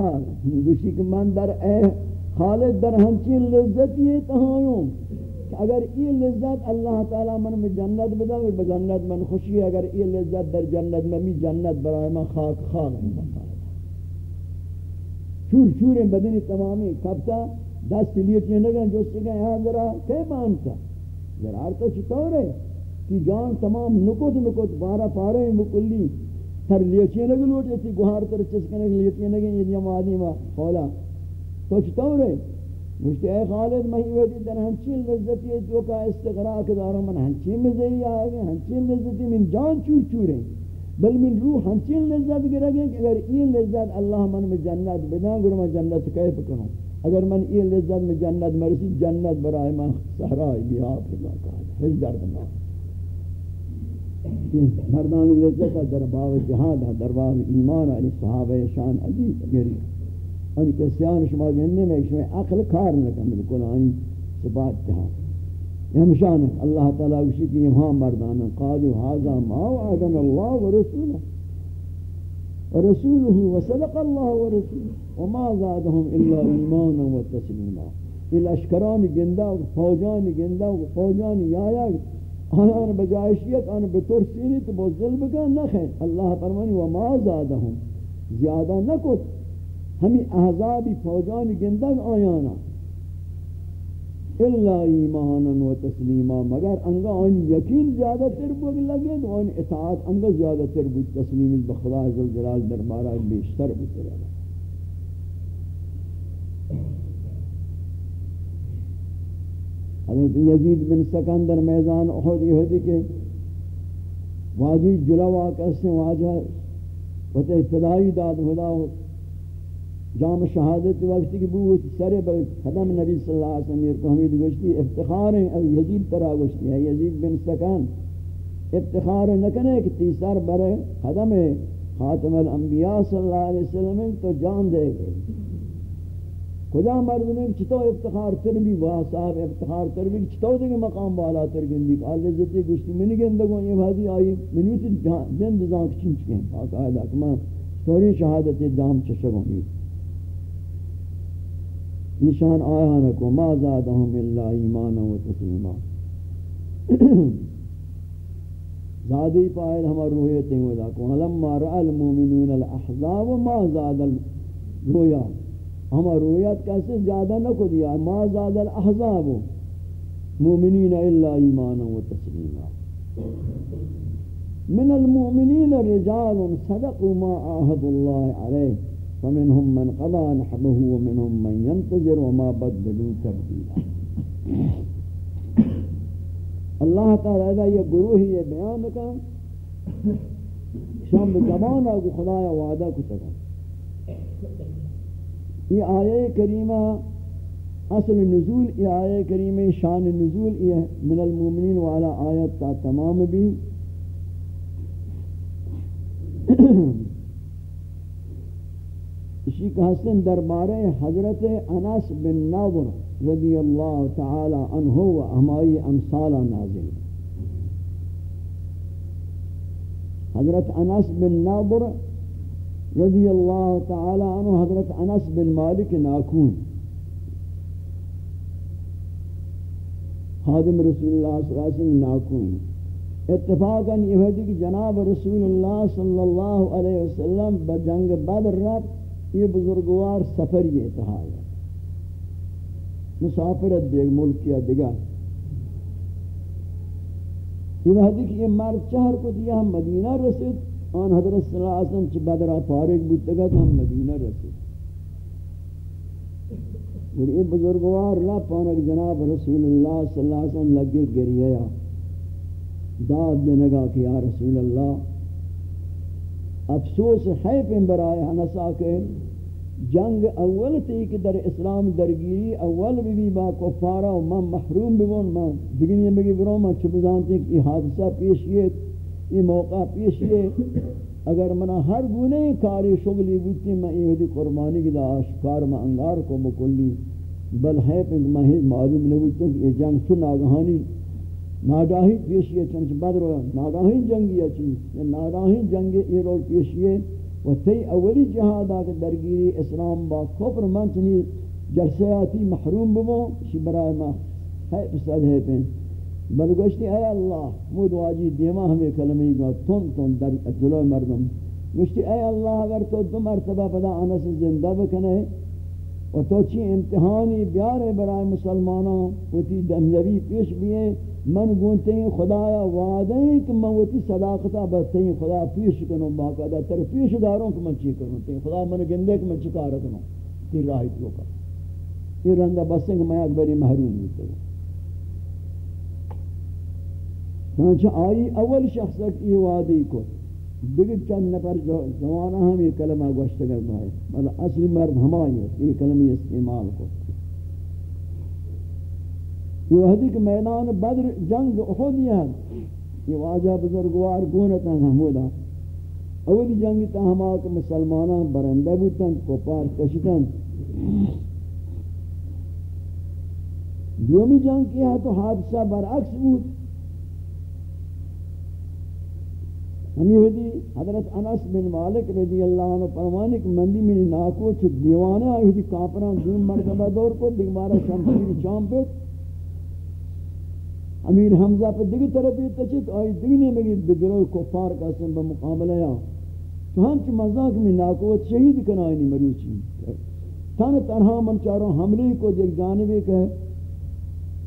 گوشی کہ من در اے خالد در ہنچین لذت یہ تہایوں کہ اگر یہ لذت اللہ تعالی من میں جنت بدا اور جنت من خوشی اگر یہ لذت در جنت میں بھی جنت برائے من خاک خاک چور چور بدنی تمامی کب تا دست لیتی نگن جو سکے یہاں ذرا کئی مانتا ذرا تو چطور ہے کہ جان تمام نکت نکت بارہ پارے مکلی تر لیچی نگن لوٹی تھی گوھار تر چسکنے لیتی نگن یہ دیم آدمی خولا تو چطور ہے مجھتے اے خالد مہی ویدی در ہنچین لذتی ہے جو کا استقراق دارا من ہنچین مزہی آئے گا ہنچین لذتی من جان چور چور ہے بل من روح ہنچین لذت گرہ گئے کہ اگر یہ لذت اللہ من میں جنت بنا گر میں جنت کیف کروں اگر من یہ لذت میں جنت مرسی، جنت برائے من سہرائی بھی آپ اللہ کہا ہج درد نہ مردان لذت در باب جہاد در باب ایمان علی صحابہ شان عجیب گری۔ ان کے سیان شما گننے میں شما عقل کار نکن بالکل ان آنی صفات جہاد ہمشان اللہ تعالی اسی کی ہاں مردان قالوا هذا ما وعدنا الله ورسوله ورسوله وصدق الله ورسوله وما زادهم الا ایمانا وتسلیما الاشکران گندا فوجان گندا و فوجان یایا۔ آن بجائشیت آن بطور سینی تو بہت ظلم بکن نخیں اللہ فرمانی، وما زادهم. زیادہ نکت. ہمیں احزابی فوجان گندگ آیانا. الا ایمانا و تسلیما، مگر انگا ان یقین زیادہ تر بگ لگے تو ان اطاعت انگا زیادہ تر بود تسلیم بخدا عز الجلال دربارہ بیشتر بود رہا حضرت یزید بن سکندر میزان احد یہ کہ واجی جلوہ کسے واجہ وتے فدائی داد، خدا ہو جام شہادت وقت کی بوت سر قدم نبی صلی اللہ علیہ وسلم کو حمید گوشتی افتخار ہے از یزید ترا گوشتی ہے یزید بن سکان افتخار نہ کرے کہ تیسر برے قدم خاتم الانبیاء صلی اللہ علیہ وسلم تو جان دے گئے. کجا مرد میں چتو افتخار تر بھی؟ وا صاحب، افتخار تر بھی؟ چتو دے مقام والا تر گندی؟ اللہ عزت گوشتی منی گندگو یہ بھادی آئی، منی تو جن دزاں چنچ کے باقاعدہ کہ میں توری شہادت جام چشگوں گی۔ نشان آیا نکو ما زادهم الا ایمانا و تسلیما۔ زادی پائد ہمار روحیت ہیں ودا کو لما رأى المؤمنون الاحزاب ما زاد الرویا ہمار روحیت کیسے زیادہ نکو دیا ما زاد الاحزاب مؤمنین الا ایمانا و تسلیما. من المؤمنین رجال صدقوا ما آہد اللہ علیہ فمنهم من قضى نحبه ومنهم من ينتظر وما بدلوا تبديلا اللہ تعالی یہ گروہ یہ بیان کا شام زمان کو خدایا وعدہ کو تگا یہ آیہ کریمہ اصل نزول یہ آیہ کریمہ شان نزول یہ من المومنین والا آیت تا تمام بھی اسی کا حسن دربارے حضرت انس بن ناظر رضی اللہ تعالی عنہ و ہمائی امثال نازل. حضرت انس بن ناظر رضی اللہ تعالی عنہ حضرت انس بن مالک ناکون. خادم رسول اللہ صلی اللہ علیہ وسلم ناکون. اتفاقا یہ ہے کہ جناب رسول اللہ صلی اللہ علیہ وسلم بجنگ بدر رب یہ بزرگوار سفر یہ اتحاد ہے. مسافرت دیکھ ملک کیا دیگا یہ وحدی کہ یہ مرد چہر کو دیا ہم مدینہ رسید آن حضرت صلی اللہ علیہ وسلم چھ بدرہ فارغ بودتگا تو ہم مدینہ رسید اور یہ بزرگوار رب پانک جناب رسول اللہ صلی اللہ علیہ وسلم لگے گریہ داد دنگا کہ یا رسول اللہ، افسوس ہے پہ برائے ہنسا کے جنگ اول تھی کہ در اسلام درگیری، اول بھی بھی با کفارا و من محروم بون من دیگنی مگی برو، من چھو بزانتے کہ یہ حادثہ پیشیے یہ موقع پیشیے اگر منا ہر گونے کاری شغلی بوتی، میں یہ دی قربانی کی دا آشکار، میں انگار کو مکلی۔ بل ہے پہ میں معلوم نہیں بوتا کہ یہ جنگ سن آگہانی ناگاہی پیشیے چنچ بدر ناگاہی جنگی اچھی ناگاہی جنگ یہ رول پیشیے و تی اولی جہاد آکے درگیری اسلام با کفر من چنی جلسیاتی محروم بمو شی برای ما ہے پسد ہے پین بل گوشتی اے اللہ مود واجی دیما ہمیں کلمی گا تن تن در جلو مردم. گوشتی اے اللہ اگر تو دو مرتبہ پدا انس زندہ بکنے و تو چی امتحانی بیارے برای مسلمانوں و تی دمزبی پیش بیئے من گونتے ہیں خدایا وعدہ ہیں کہ من وتی صداقتا بہتے ہیں خدا پیش کنوں باقاعدہ تر پیش داروں کہ من چی کروں تے خدا من گندے کہ من چکا رکنوں تی راہی تو کا یہ رندہ بسیں کہ میں اکبری محروم ہوتے ہیں چنانچہ آئی اول شخص کی وعدی کو دیگر چند نفر جوانہ ہم یہ کلمہ گوشتگر بھائی. مطلب اصلی مرد ہمائی ہے یہ کلمی استعمال کو یہ وحدی کہ میدان بدر جنگ احدی ہے یہ واجہ بزرگوار گونتا ہمودا اولی جنگی تا ہما کہ مسلمانان برندہ بودتاں کوپار کشتاں دومی جنگ کیا تو حادثہ برعکس بود. ہمی ہوئی حضرت انس بن مالک رضی اللہ عنہ فرمانے کہ مندی میں ناکو چھو دیوانے آئی ہوئی کافران دون مرتبہ دور کو دیکھ بارا شمشیر شام پہ امیر حمزہ پہ دیگی طرف یہ تچت آئی دیگی نہیں مگید بجرو کفار کا سن بمقابلہ یا۔ تو ہم چی مزاق میں ناکوت شہید کنائی نہیں مروچی۔ تن تنہا من چاروں حملے کو دیکھ جانبے کہ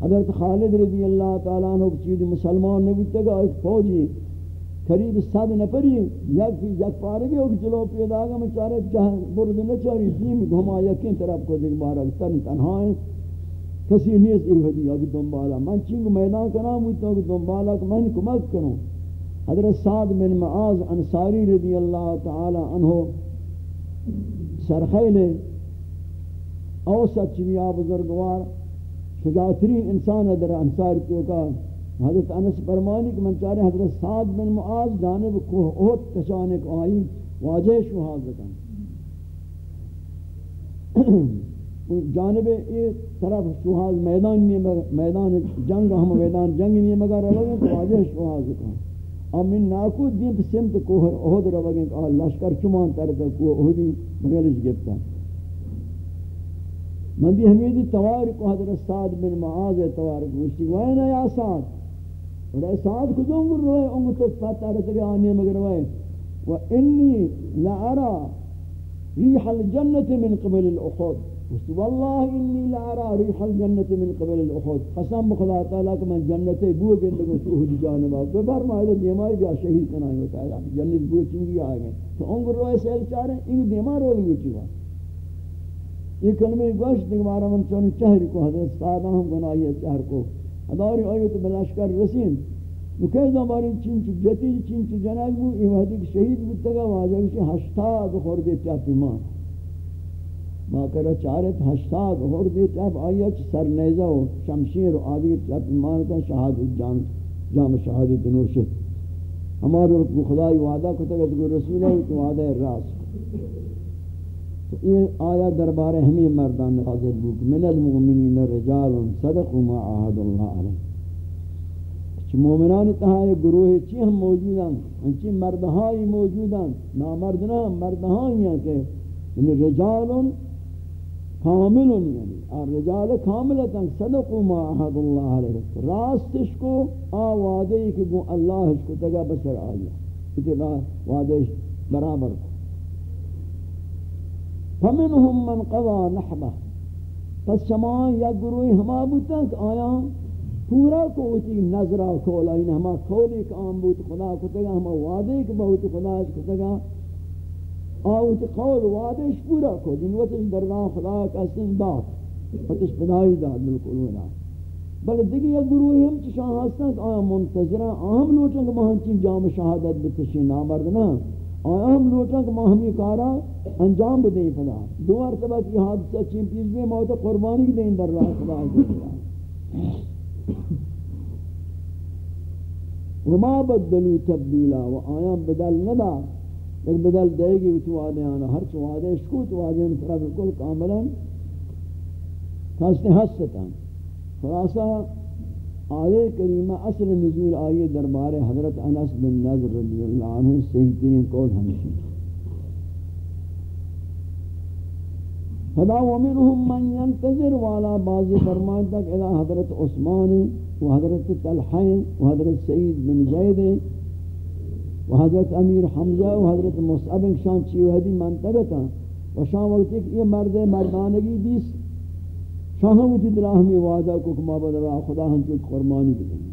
حضرت خالد رضی اللہ تعالیٰ عنہ چیز مسلمان نبی تگا، ایک فوجی قریب صد نفری یک یک پارگی ہوگی چلو پیدا گا میں چارے جہاں برد نچاری دیم گھما یکین طرف کو دیکھ بارا تن تنہا ہے کسی نیست این حدی اگه دنبالا من چینگو میدان کنام ہوئی تو اگه دنبالا کہ من کمک کنوں حضرت سعد بن معاذ انصاری رضی اللہ تعالی عنہ سرخیل اوسط چنیا بزرگوار، شجاعترین انسان در انصار کیوں کا حضرت انس فرمانی کہ من چاہے حضرت سعد بن معاذ جانب کوہ احد کشانے کو آئی، واجہ شہاد کن۔ جانب یہ طرف شوہاز میدان نہیں میدان جنگ، ہم میدان جنگ نہیں مگر لگے تو واجہ شوہاز کا اب من ناکود دین سمت کوہر احد رو بگیں کہ لشکر چمان ترد کو احدی مغلش گفتا من دی حمیدی توار حضرت سعد بن معاذ توار کو مشتی وینا یا سعد؟ اور اے سعد کو دنگر روئے انگو تو پتہ رسے مگر روئے وإني لأرى ريح الجنة من قبل الأخذ والله انی لا ارى ريح الجنه من قبل الاخذ قسم بخدا تعالی کہ میں جنت بو کے لگو تو ہی جانب تو فرمایا دیمائی بھی شہید کنا ہوتا ہے جنت بو چنگی آ گئے تو انگر روئے سیل چارے ان دیما رو لی چوا یہ کلمہ گوشت دیوارا من چون چہر کو حضرت سادہ ہم بنائی چہر کو اداری ایت بلاشکر رسین نو کہ زمانی چین چ جتی چین چ جناب بو یہ وحدی شہید بتگا واجہ کہ 80 خورد چاپی مان ما کرا چارت ہشتاد ہور دی آیا چ سر نیزہ و شمشیر و آدی تب مانتا شہادت جان جام شہادت نوش ہمارے رب خدای وعدہ کو تک رسول ہے تو وعدہ راس یہ آیا دربار ہمیں مردان نازل بوک، من المؤمنین رجال صدقوا ما عهد الله علیہ۔ چھ مومنان تہا یہ گروہ چی ہم موجودان انچی مردہائی موجود ہیں؟ موجودان نامردنا مردہائی ہیں کہ یعنی رجال کامل یعنی الرجال کاملتا صدقوا ما عهد الله علیہ۔ راستش کو، آ وعدے کہ گو اللہ اس کو تگا بسر آیا۔ اتنا وعدے برابر کو۔ فمنهم من قضى نحبه. پس شما یا گروہ ہما بوتا کہ آیا پورا کو اتی نظرہ کولا ان ہما کولی کہ آم بوت خدا کو تگا ہما وعدے کہ بہت خدا اس کو تگا آوت قول وعدش پورا کو دن وقتش در خدا کا سن داد. وقتش پناہی داد، بالکل ولا بل دیگه یک گروهی هم چشان هستند آیا منتظران آهم لوٹن که ما همچین جام شهادت بتشین نامرد نه. آیا هم لوٹن ما همی کارا انجام بدهی فدا دو مرتبہ کی حادثہ چین پیش بھی موت قربانی دیں در راہ خدا وما بدلو تبدیلا و آیا بدل ندا ایک بدل دے گی تو آدھے آنا ہر چو آدھے اشکو تو آدھے ان طرح بالکل کاملا۔ کھاستے ہستتا خلاصہ آیے کریمہ اصل نزول آئیے دربار حضرت انس بن نظر رضی اللہ عنہ صحیح ترین قول ہمشی فدا ومنهم من ينتظر والا بعضی فرمان تک حضرت عثمان و حضرت طلحین و حضرت سعید بن زید و حضرت امیر حمزہ و حضرت مصعب شان چیوہدی منطقہ و شان وقت ایک یہ مرد مردانگی دیست۔ شان ہم اتی دلہ ہمیں وعدہ کو کما بدرہ خدا ہم چوک قرمانی بدیں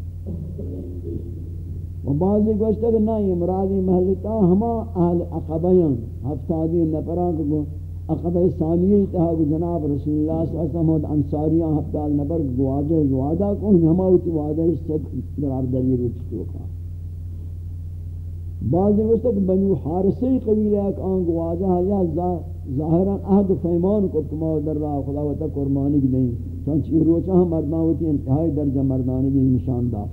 و بعضی گوشتا کہ نہیں مرادی محلتا ہما اہل عقبیان ہفتادی نپران کو عقبہ ثانیہ تہا کو جناب رسول اللہ صلی اللہ علیہ وسلم انصاریاں ہفتاد نبر گوادہ گوادہ کو ہما ہوتی وعدہ صدق قرار دری روچ چوکا بعض وقت کہ بنو حارسی قبیلہ ایک آن گوادہ یا ظاہران عہد فیمان کو کما در راہ خدا و تا قرمانی نہیں چونچہ یہ روچہ ہم مردان ہوتی انتہائی درجہ مردانی کی نشان دا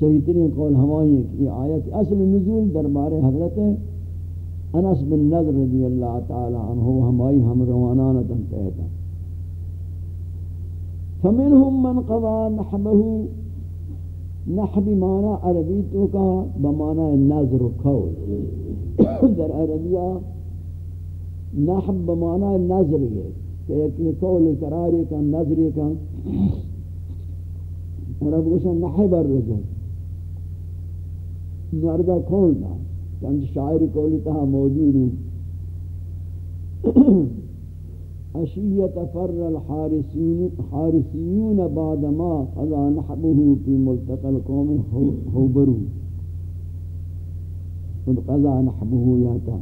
صحیح ترین قول ہمائی ہے کہ یہ آیت اصل نزول دربار حضرت انس بن نظر رضی اللہ تعالی عنہ ہمائی ہم روانانتا کہتا فمنهم من قضا نحبه نحب مانا عربی تو کا بمانا نظر و قول. در عربیہ نحب بمانا نظر ہے، کہ ایک قول قراری کا نظری کا عرب گوشن نحب الرجل نردہ کھول دا چند شاعر کولی تہا موجود ہیں۔ اشیت فر الحارسیون بعد ما خضا نحبه في ملتقى القوم حوبرو. خود قضا نحبه یاتا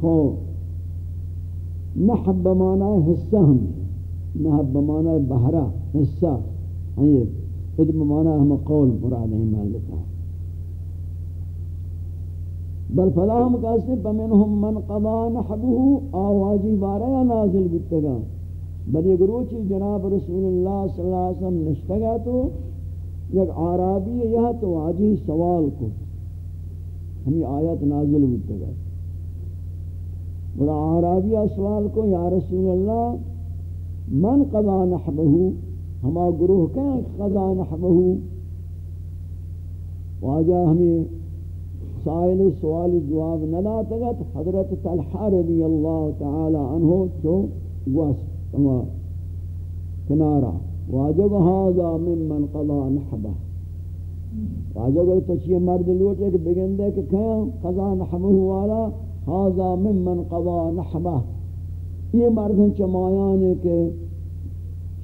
خو نحب بمانا حصہ ہم. نحب بمانا بہرہ حصہ. ہاں یہ؟ آدم مانا ہم قول مراد ہی مالکا بل فلاہم کہتے ہیں من قضا نحبه، آوازی بارا نازل بتگا. بل ایک روچی جناب رسول اللہ صلی اللہ علیہ وسلم نشتگا تو، یک عرابی یہ تو واجی سوال کو. ہمیں آیت نازل بتگا. بڑا عرابی سوال کو، یا رسول اللہ، من قضا نحبه؟ ہما گروہ کہیں قضا نحبہو واجہ ہمیں سائل سوال جواب ندا تگت حضرت طلحہ رضی اللہ تعالی عنہ چو گوست اما کنارا. واجب هذا ممن قضا نحبہ واجب تو چیئے مرد لوٹے کہ بگندے کہ کہیں قضا نحبہ والا؟ هذا ممن قضا نحبہ یہ مرد ہیں چمایانے کہ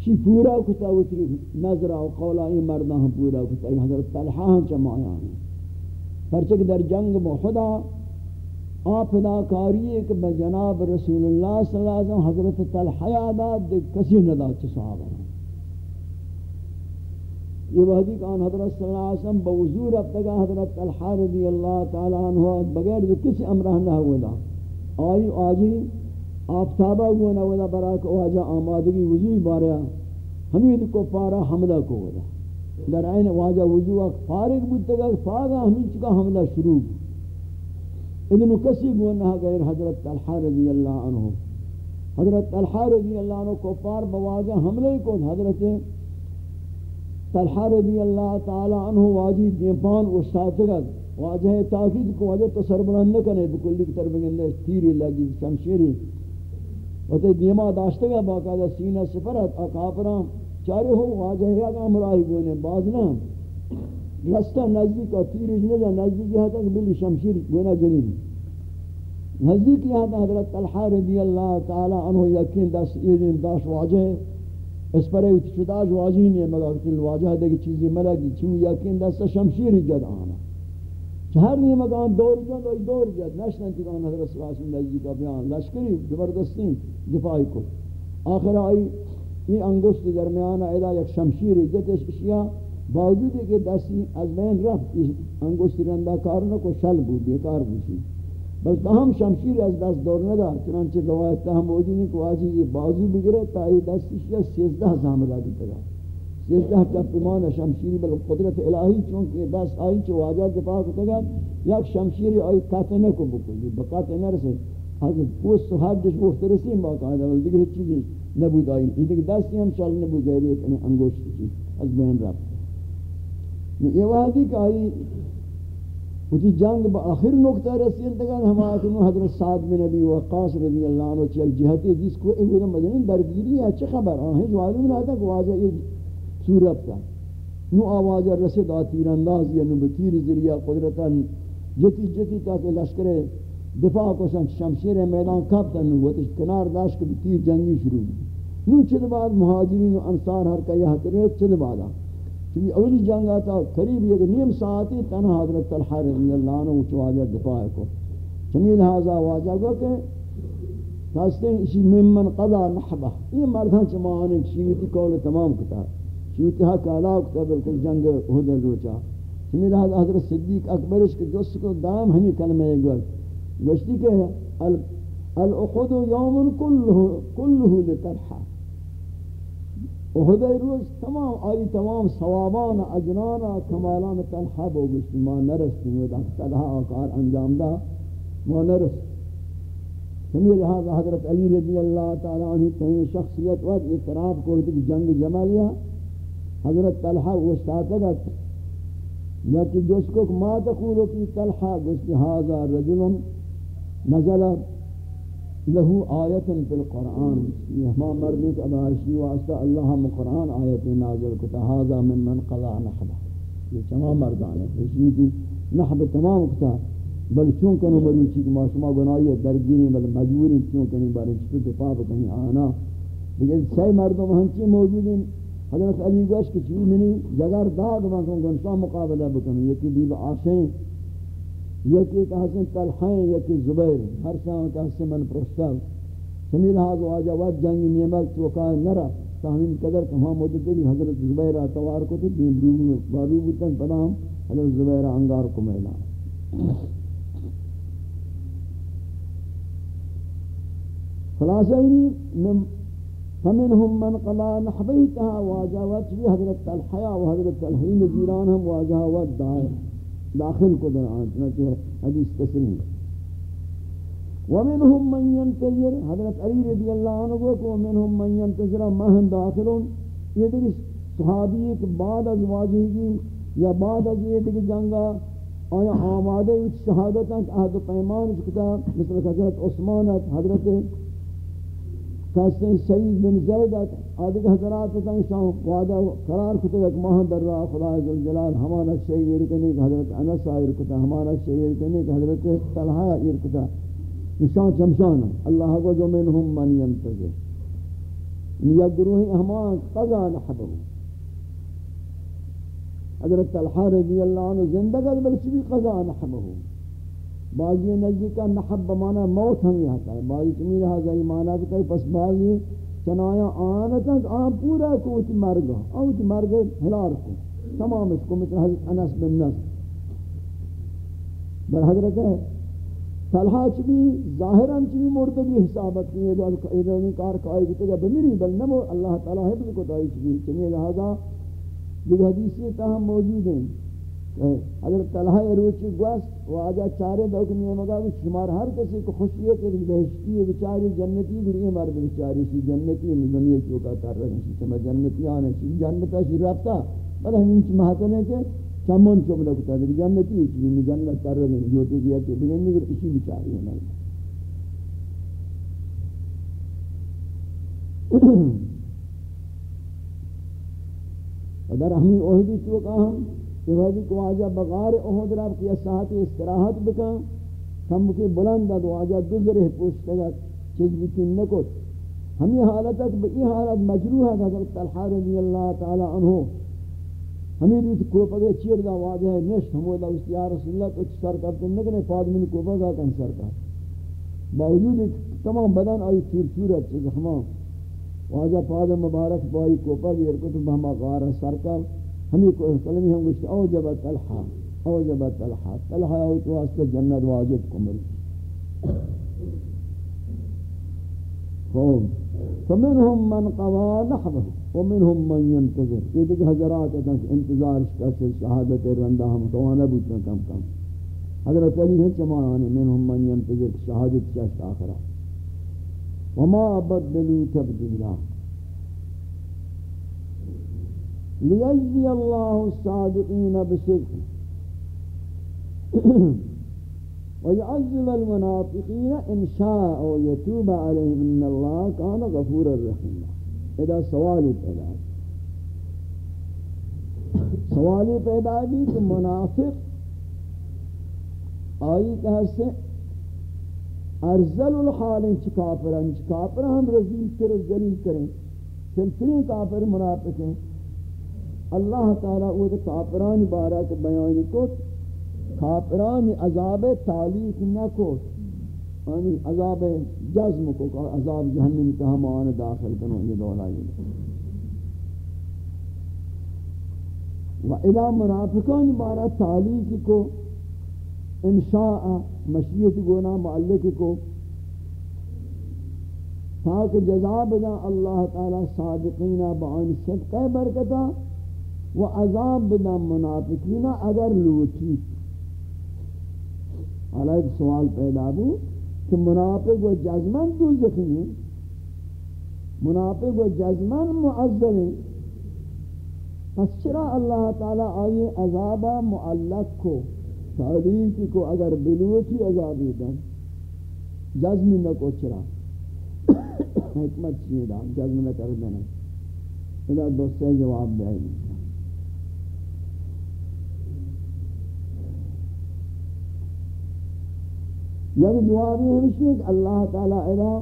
شی پورا کتا وتری نظر او قولا این مردہ ہم پورا کتا. حضرت طلحہ ہم چمایا ہیں. پرچک در جنگ محدا آپ ادا کاری کہ بجناب رسول اللہ صلی اللہ علیہ وسلم، حضرت طلحہ یادات دیکھ کسی ندا چھ صحابہ ہیں یہ وحدی کان حضرت صلی اللہ علیہ وسلم بوزور اب حضرت طلحہ رضی اللہ تعالیٰ عنہ، بغیر کسی امرہ نہ ہوا دا۔ آئی آجی آفتابہ ہوا نہ ودا براک واجہ آمادگی وضوی باریا ہمیں کو پارا حملہ کو ودا در عین واجہ وضو فارغ بودتا کہ فاغا ہمیں چکا حملہ شروع ادنو کسی گونا غیر حضرت طلحہ رضی اللہ عنہ. حضرت طلحہ رضی اللہ عنہ کو پار بواجہ حملے کو حضرت طلحہ رضی اللہ تعالی عنہ واجی دیپان و ساتگت واجہ تاکید کو واجہ تو سربلند کرنے بکلی کی طرف گندے تیری لگی شمشیری. وتے دیما داشتے گا باقاعدہ سینہ سفرت اکافرام چارے ہو واجہ یا کا مراہی گونے، باز نہ۔ رستہ نزدیک اور تیر اجنے نزدیک یہاں تک بلی شمشیر گونا جنین نزدیک یہاں تک حضرت طلحہ رضی اللہ تعالی عنہ یقین دست ایجن داشت واجہ اس پر ایت چداج واجہ نہیں مگر کل واجہ دے کی چیزی ملگی چون یقین دست شمشیر جد آنا۔ چہر نہیں مکان دور جد اور دور جد نشنن تکان حضرت صلی اللہ علیہ وسلم نزدیک بیان لشکری زبردستین دفاعی کو۔ آخر آئی یہ انگشت درمیان ایدا یک شمشیر جتش اشیاء باوجود ہے کہ دستی از بین رفت انگشت رندہ کار نہ کو شل بود، بیکار بوشی بلکہ ہم شمشیر از دست دور نہ دا چنانچہ روایت تا ہم موجود نہیں کہ واجی یہ بازو بگرے تا یہ دست اشیاء سیزدہ زامدہ کی طرح سیزدہ چپمان شمشیری بل قدرت الہی چونکہ دست آئی چو واجہ دفاع کو تگا یک شمشیری آئی قاتنہ کو بکلی بقاتنہ رسے حضرت پوست حدش مخترسیم باقاعدہ بل دیگر چیزی نبود آئی یہ دیکھ دستی ہم چل نبود گئی ایک انہیں انگوشت کی از بین رفت. یہ وحدی کہ آئی وتی جنگ با آخر نقطہ رسید تگا ہم آکنو حضرت سعد بن نبی وقاص رضی اللہ عنہ چیک جہتی جس کو ایک بودن مدنی درگیری ہے اچھا خبر؟ آہیں جو معلوم نہ تھا کہ واجہ یہ صورت تھا نو آوازہ رسید آ تیر انداز یا نو بتیر ذریعہ قدرتا جتی جتی تاکہ لشکر دفاع کو سن شمشیر میدان کب تا نو وتش کنار داشت کہ تیر جنگی شروع نو چد بعد مہاجرین و انصار ہر کا یہ کرے چد بعد۔ چونکہ اولی جنگ آتا، قریب یک نیم ساعتی تنہا حضرت طلحہ رضی اللہ عنہ وہ چواجہ دفاع کو چمی لہذا واجہ کو کہ کہاستے ہیں اسی ممن قضا نحبہ۔ یہ مردان چمانے شیوتی قول تمام کتا۔ شیوتی حق علاق کتا بلکل جنگ حدر روچا۔ چمی حضرت صدیق اکبرش کے جس کو دائم ہمیں کلمہ ایک وقت گوشتی کہ الاخد یوم کلہ لطلحہ احدی روز تمام آئی تمام ثوابان اجران کمالان تنحا بوگشتی ما نرستیم و تنحا آکار انجام دا ما نرست سمی لہذا حضرت علی رضی اللہ تعالی عنہ تہین شخصیت وقت اعتراف کو کہ جنگ جمالیا حضرت طلحہ وشتاتا گا یا کہ جس کو ما تقولو کی طلحہ گوشتی حاضر رجل نزل لہو آیت فی القرآن. یہ ہما مردی کہ ابارشی واسطہ اللہ ہم قرآن آیت نازل کتا حاضا من من قضا نحبہ. یہ چما مردان ہے اسی کی نحب تمام کتا بل چون کنو مروچی کہ ما شما گناہی درگیری بل مجبوری چون کنی بارے چھتو دفاع کہیں آنا. لیکن سی مردم ہنچی موجود ہیں. حضرت علی گوش کہ چوی منی جگر داغ بانکن گنشا مقابلہ بکنو یکی بیل آشیں یکی کہ حسن طلحین یکی زبیر. ہر شان کہ حسن من پرستاو سمیل حاضر آجا وقت جنگی نیمک توقع نرا. تاہمین قدر کہ ہم مدد دلی حضرت زبیر آتوار کو تھی دین روح بارو بتن پدام حضرت زبیر انگار کو میلا خلاصہ ہی فمنهم من قضى نحبيتها واجهت حضرت طلحہ و حضرت طلحین نزیران ہم واجہ وقت دائر داخل کو در آن، چنانچہ حدیث تسلیم ومنهم من ينتظر، حضرت علی رضی اللہ عنہ کو ومنهم من ينتظر مہن داخلون یہ دیکھ صحابی ایک بعد از واجہی، یا بعد از یہ دیکھ جنگا، آیا آمادے اس شہادت عہد و پیمان کتا مثل حضرت عثمانت حضرت کاسن سعید بن زید آدھے حضرات تن شاہ وعدہ قرار کو تو ایک ماہ در راہ خدا جل جلال ہمارا شعیر کنے حضرت انس شاعر کو ہمارا شعیر کنے حضرت طلحہ شاعر کو نشان چمشان اللہ کو جو منہم من ینتج یا گروہ احمان قضا نحبو حضرت طلحہ رضی اللہ عنہ زندگی بلچ بھی قضا نحبو بعضی نزدیک کا نحب مانا موت ہم یہاں کا ہے۔ بعضی چمی رہا زی مانا کہ پس بعضی چنایا آنتا آن پورا کو اچھ مرگا اچھ مرگ ہلار کو۔ تمام اس کو مثل حضرت انس بن نصر بل حضرت ہے طلحہ چبی ظاہراً چبی مرتبی حسابت کی ہے ایدونی کار کائی کتے گا بمیری بل نمو اللہ تعالی حفظ کو تائی چبی چمی لہذا دیکھ حدیثی تاہم موجود ہیں۔ حضرت طلحہ روچی گوست و آجا چارے دوکنی مگا کہ شمار ہر کسی کو خوشیت ایک بہشتی ہے، بچاری جنتی گری مرد بچاری سی جنتی دنیا چوکا تر رہے ہیں چما جنتی آنے سی، جنتا سی رابطہ۔ بل ہم انچ محتنے کے چمون چوب لگتا ہے کہ جنتی ہے، چیزی جنت تر رہے ہیں جوتی کیا کہ بگنی گر اسی بچاری ہے مرد ادھر ہمیں اوہدی چوکا ہم کہ وجہ کو آجا بغار احد رب کی ساعت استراحت بکن کم کی بلند دو آجا دزرہ پوشتا گا چیز بکن نکت۔ ہمی حالتک بئی حالت مجروح ہے، حضرت طلحہ رضی اللہ تعالی عنہ۔ ہمیں دیت کوپگے چیر دا واجہ ہے، نشت ہمو دا اس یا رسول اللہ کچھ سر کرتے نکنے فادمین کوپگا کن سر کر۔ باوجود تمام بدن آئی چور چورت چیز ہما واجہ فادم مبارک بائی کوپگ ارکت بہما غار سر کر۔ ہمیں کوئی کلمی ہم گوشت اوجب تلحا اوجب تلحا تلحا او تو واسطہ جنت واجب کو خوب۔ فمنهم من قضى نحبه ومنهم من ينتظر۔ یہ دیکھ حضرات اتنا انتظار سے شہادت رندہ ہم توانا بوتنا کم کم۔ حضرت علی ہے چمانے منهم من ينتظر، شہادت چشت آخرہ۔ وما بدلوا تبدیلا۔ لیجزی اللہ الصادقین بصدق. ويعذب المنافقين إن شاء ويتوب عليهم إن الله كان غفورا رحيما. إذا سوال پیدا سوالی پیدا بھی کہ منافق آئی کہ سے ارزل الحال انچ کافر انچ کافر ہم رزیل تر ذلیل کریں سلسلیں کافر منافق ہیں۔ اللہ تعالیٰ وہ کافران بارہ کے بیان کو کافران عذاب تعلیق نہ کو یعنی عذاب جزم کو عذاب جہنم کا ہم آن داخل کروں یہ دولائی و الى منافقان بارا تعلیق کو انشاء مشیت گونا معلق کو تاکہ جزا بدا اللہ تعالی صادقین بعین صدقہ برکتا و عذاب بدا منافقین اگر لوٹی. حالا ایک سوال پیدا ہو کہ منافق و جزمن دوزخی ہیں. منافق و جزمن معذر ہیں. پس چرا اللہ تعالی آئیے عذاب معلق کو تعلیق کو اگر بلوٹی عذابی دن جزم نہ کو چرا. حکمت چیئے دا جزم نہ کر دینا. ادا دوستے جواب دے یک جوابی ہمشی ہے کہ اللہ تعالی ادا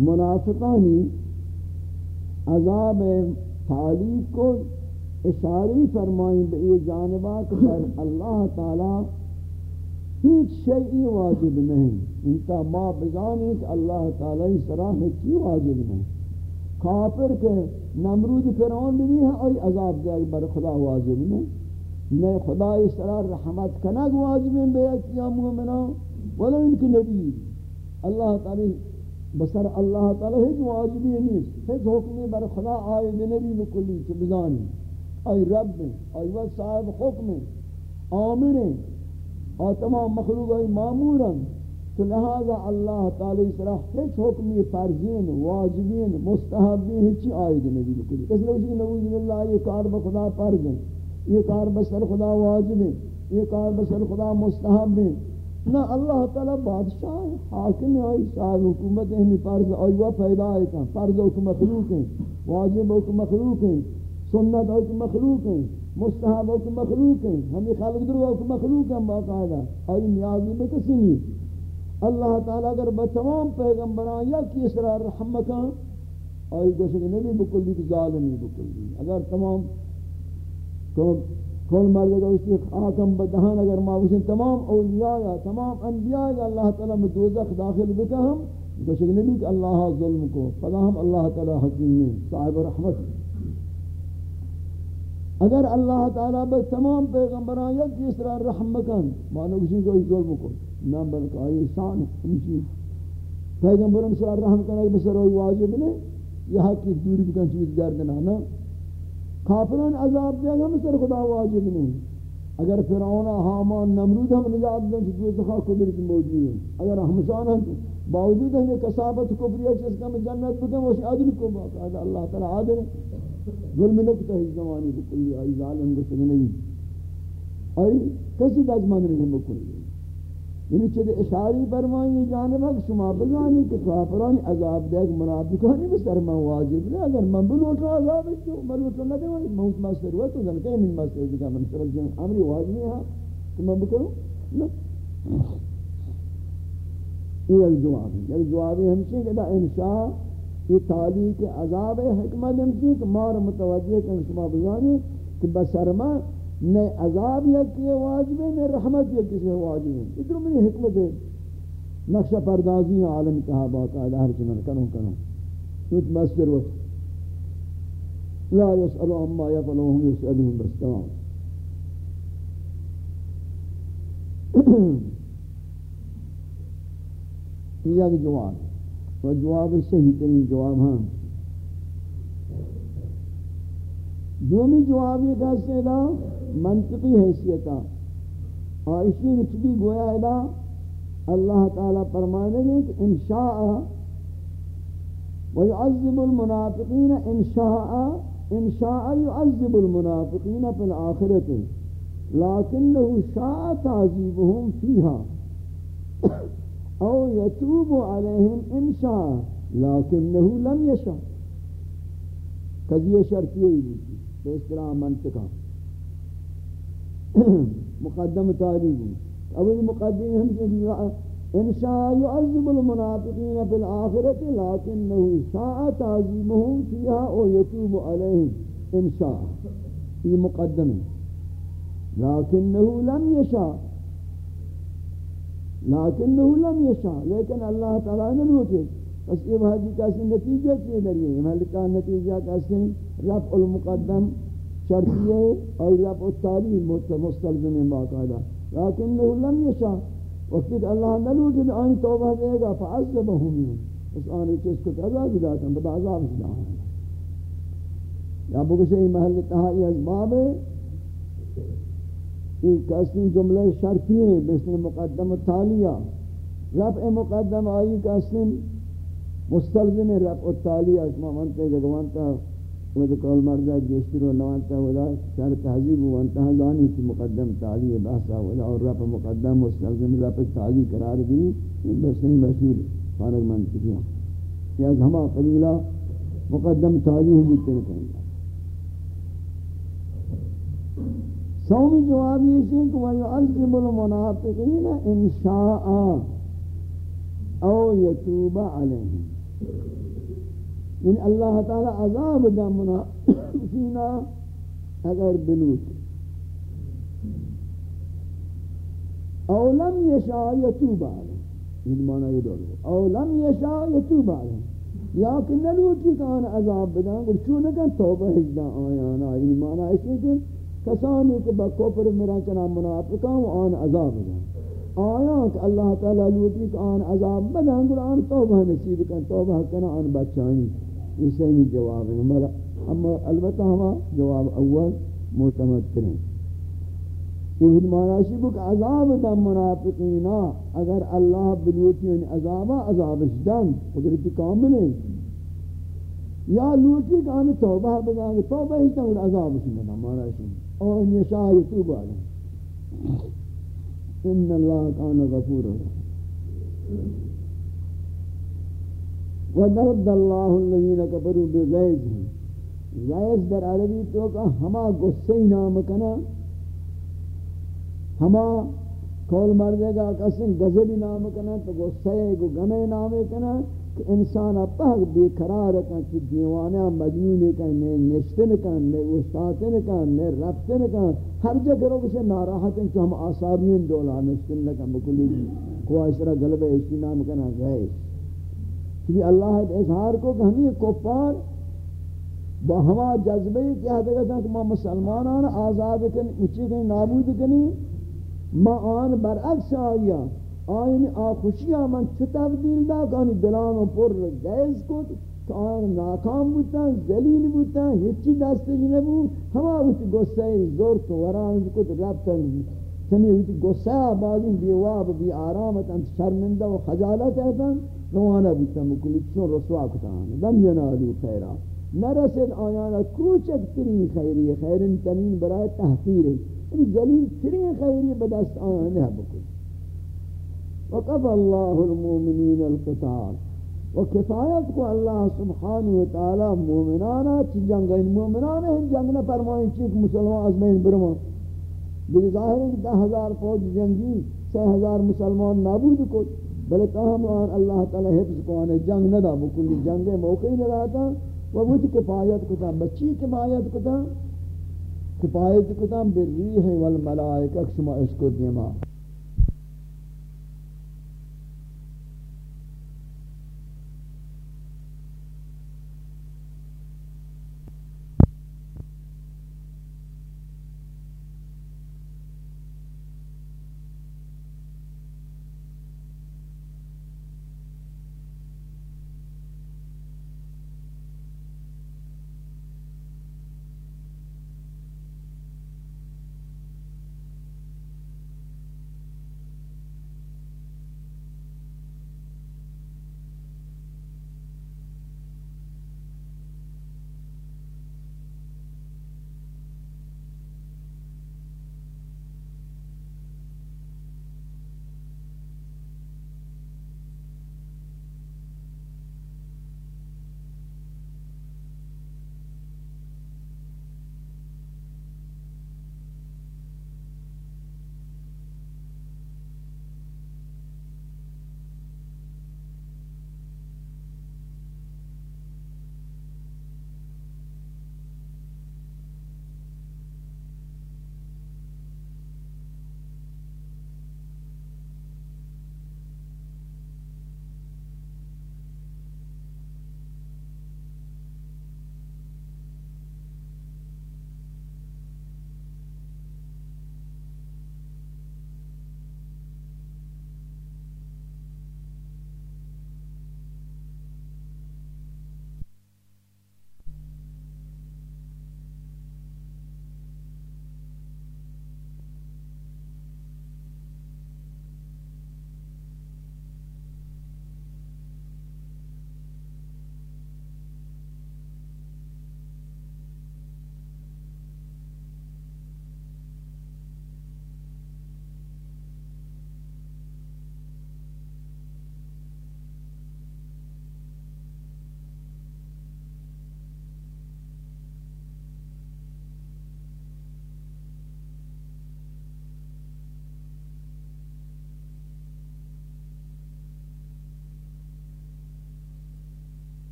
منافقانی عذاب تعلیق کو اشاری فرمائیں بے یہ جانبات پر اللہ تعالی ہیچ شیئی واجب نہیں انتا ما بزانی کہ اللہ تعالی سراح کی واجب نہیں کافر کے نمرود فرعون بھی ہے اور عذاب دے بر خدا واجب نہیں نئے خدا سراح رحمت کنگ واجب بے اکیا مومنان ولو ان کی نبی۔ اللہ تعالی بسر اللہ تعالی ہیچ واجبی نہیں ہیچ حکمی بر خدا آئے نبی بکلی چھ بزانی۔ ای رب ای و صاحب حکم آمر اور تمام مخلوق ای معمورا تو لہذا اللہ تعالی سرا ہیچ حکمی فرضین واجبین مستحبین ہیچی آئید نبی لکلی اس لیے کہ نعوذ باللہ یہ کار بخدا فرض ہے یہ کار بسر خدا واجب ہے، یہ کار بسر خدا مستحب ہے۔ نہ اللہ تعالی بادشاہ ہے، حاکم آئی صاحب حکومت ہمیں یعنی فرض آئی وہ پیدا ہے کہ فرض ہو مخلوق ہیں واجب ہو مخلوق ہیں سنت ہو کہ مخلوق ہیں مستحب ہو کہ مخلوق ہیں ہمیں خالق درو ہو کہ مخلوق ہیں باقاعدہ۔ آئی نیازی میں کسی نہیں۔ اللہ تعالیٰ اگر بتمام پیغمبران یا کی اسرار رحمکان آئی گوشت نبی بکلی کی ظالمی بکلی۔ اگر تمام تو کون مرد اگر اس کی خاکم بدہان اگر ماوشن تمام اولیاء یا تمام انبیاء یا اللہ تعالیٰ میں دوزخ داخل بکا ہم گوشت نبی کہ اللہ ظلم کو فضا ہم اللہ تعالیٰ حکیم میں صاحب رحمت اگر اللہ تعالیٰ بے تمام پیغمبران یک کس طرح رحم کن مانو کسی کو اس ظلم کو، نہ بلکہ آئی شان ہمشی پیغمبران سے رحم کن اگر بسر ہوئی واجب نہیں، یہ حق کی دوری بکن، چیز گردنا نا کافران عذاب دیا ہم سر خدا واجب نہیں۔ اگر فرعون، حامان، نمرود ہم نجات دیں کہ دوزخہ قدرت موجود ہیں۔ اگر ہمشان ہم باوجود ہے کسابت کفریہ چیز کا میں جنت بکن وہ عدل کو باقا اللہ تعالی عادل ہے۔ ظلم نکتا ہے زمانی بکلی آئی ظالم گسر نہیں۔ آئی، کسی دازمان نہیں بکلی یعنی چھتے اشاری فرمائیں جانب حق شما بزانی کہ کافرانی عذاب دے کہ منافقانی بسر من واجب نہیں اگر من بلوٹ رہا عذاب ہے جو بلوٹ رہا نہ دے موت مستر ہوا تو ذنکہ من مستر دکھا من سرک جن عمری واجب نہیں ہے کہ من بکروں نا یہ الجواب ہے الجواب ہے ہمشہ کہ دا انشاء یہ تعلیق عذاب حکمت ہمشی کہ مار متوجہ کہ شما بزانی کہ بسر بسرما نہ عذاب یا کہ واجب ہے، نہ رحمت یا کہ واجب ہے۔ ادھر میں حکمت ہے۔ نقشہ پردازی عالم کہا باقاعدہ ہر چمن کنوں کنوں۔ کچھ مصدر وقت لا يسأل عما يفعلهم يسألهم بس، تمام۔ یہ جواب۔ و جواب صحیح ترین جواب ہاں۔ دومی جواب یہ کہتے ہیں منطقی حیثیتا اور اسی نچبی گویا ہے اللہ تعالیٰ فرمانے گے کہ انشاء ويعذب المنافقين ان شاء ان شاء يعذب المنافقين في الاخره لكنه شاء تعذيبهم فيها او يتوب عليهم ان شاء لكنه لم يشاء قضیہ شرطیہ ہی بے اصطلاح منطقہ مقدم تاریخ۔ اب اول مقدم ہم سے ان شاء يعذب المنافقين في الاخره لكنه شاء تعذيبهم فيها او يتوب عليهم ان شاء یہ مقدم ہے۔ لیکنہو لم یشا لیکنہو لم یشا لیکن اللہ تعالیٰ نے روکے بس یہ بھائی کیسے نتیجہ چیئے دریئے یہ ملکہ نتیجہ کیسے رفع المقدم شرطیہ اور رفع التاریخ مستلزم باقاعدہ۔ لیکنہو لم یشا وقتی کہ اللہ نے روکے آئین توبہ دے گا، فعذبہم۔ اس آنے چیز کو عذاب داتا ہم بدا عذاب داتا یا بکشے محل تہائی ازباب ہے۔ یہ کسی جملہ شرطی ہے مثل مقدم تالیہ رفع مقدم آئی کسی مستلزم رفع تالیہ اسما منتے جگوانتا وہ کول مردہ جیشتر و نوانتا ولا شر تحذیب وانتا زانی کی مقدم تالیہ بحثا ولا اور رفع مقدم مستلزم رفع تالیہ قرار دی یہ بس نہیں مشہور فارغ منطقیاں یہ ہما قبیلہ مقدم تالیہ بھی تنکیں گا سومی جواب یہ ہے کہ وَيُعَذِّبُ الْمُنَافِقِينَ إِنْ شَاءَ أو يَتُوبَ عَلَيْهِمْ ان اللہ تعالی عذاب دا منافقین اگر بلوت او لم يشاء يتوب علیہم ان معنی یہ دور او لم يشاء يتوب علیہم یا کہ نلوٹی کان عذاب بدان گل چونکہ توبہ ہجدہ آیانا ان معنی اس کہ کسانی کہ با کفر میرا چنا منافقان و آن عذاب دیں آیا کہ اللہ تعالی لوٹی کہ آن عذاب بدن گر آن توبہ نصیب کن توبہ کن، آن بچانی یہ سینی جواب ہے اما البتہ ہما جواب اول معتمد کریں یہ معنی بک عذاب دا منافقین اگر اللہ بلوٹی ان یعنی عذاب، عذابش دن قدرتی کامل ہے یا لوٹی کہ آن توبہ بدن توبہ ہی تنگر عذابش دن معنی شبک او ان يشاء يتوب عليه ان اللہ کان غفور وضرب الله الذين كفروا بغيظهم غیظ در عربی تو کا ہما غصے نام کنا. ہما کول مردے گا کسن غضب نام کنا تو غصے کو غمے نام کنا. کہ انسان پاک بے قرار کن کہ دیوانا مجنون کن نے نشتن کن نے استاتن کن نے رفتن کن. ہر جگہ رو کچھ ناراحت ہیں جو ہم آسابین دولا نشتن کن بکلی کوئی اس طرح غلب ایسی نام کنا گئے کیونکہ اللہ نے اظہار کو کہ ہمیں کفار با ہما جذبے کیا دیکھتا تھا کہ ما مسلمانان آزاد کن اچھی کن، نابود کنی ما آن برعکس آیا. آئین آخوشی ها من تبدیل دا کانی دلان و پر گیز کت که آئین ناکام بودن زلیل بودن هیچی دستگی نبود. همه اوتی گسته زرت و وران کد ربطن چنی اوتی گسته بعضی بیواب بی آرامت انت شرمنده و خجالت ایتن روانه بودن مکلی چون رسوا کتان. لم ینالو خیرات نرسد آیانا کوچکترین خیری خیرن تنین برای تحقیر یعنی جلیل ترین خیری بدست دست آیانه بکن. وقف اللہ المومنین القتال. وکفایت کو اللہ سبحانہ وتعالی مومنانا چی جنگ ان مومنانا ہم جنگ نہ فرمائیں چیک مسلمان از میں برما بلی ظاہر ہے کہ دہ ہزار فوج جنگی، سہ ہزار مسلمان نابود کو بلے تاہم آن اللہ تعالی حفظ کو آنے جنگ نہ دا بکلی جنگ موقعی نہ رہتا وہ کفایت کو تا بچی کفایت کو تا کفایت کو تا بالریح والملائکہ، شما اس کو دیما.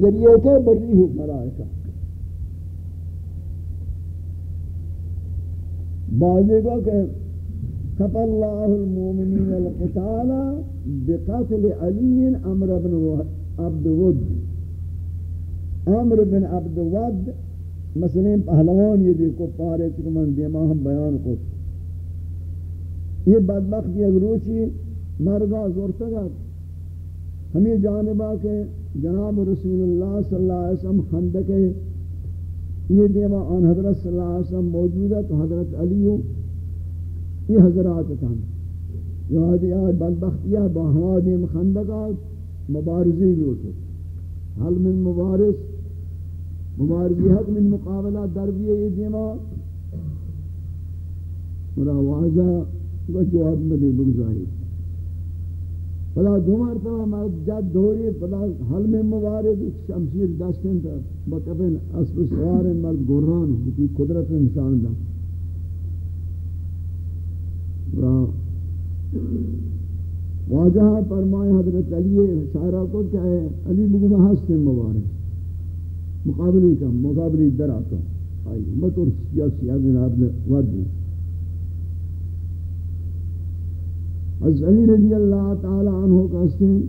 ذریعے کے بری ہو ملائکہ۔ بعضی کو کہ کف اللہ المومنین القتال بقتل علی امر بن عبد with. Amar bin Abdul with, مثلا پہلوان یہ دیکھو پارے چکمان دیما ہم بیان کو یہ بدبخت یہ روچی مرگا زورتا گا ہمیں جانبا کہ جناب رسول اللہ صلی اللہ علیہ وسلم خندق ہے یہ دیوا آن حضرت صلی اللہ علیہ وسلم موجود ہے تو حضرت علی ہو یہ حضرات تھا یہ آج بدبختیہ با دیم خندقات، مبارزی بھی حل من مبارز، مبارزی حق من مقابلہ دربیہ یہ دیوا مرا واجہ جواب مدی بگزاری پدا دو مرتبہ مرد جد دوری پدا حل میں موارد، شمشیر دستن تا بکفن اسب سوار مرد گران ہوتی قدرت انسان دا. برا واجہ فرمائے حضرت علی شاعرہ کو کیا ہے علی بگو میں ہستن مبارک مقابلی کا، مقابلی در آتا آئی، مطور سیاسی ادن نے ود دی حضرت علی رضی اللہ تعالی عنہ کہتے ہیں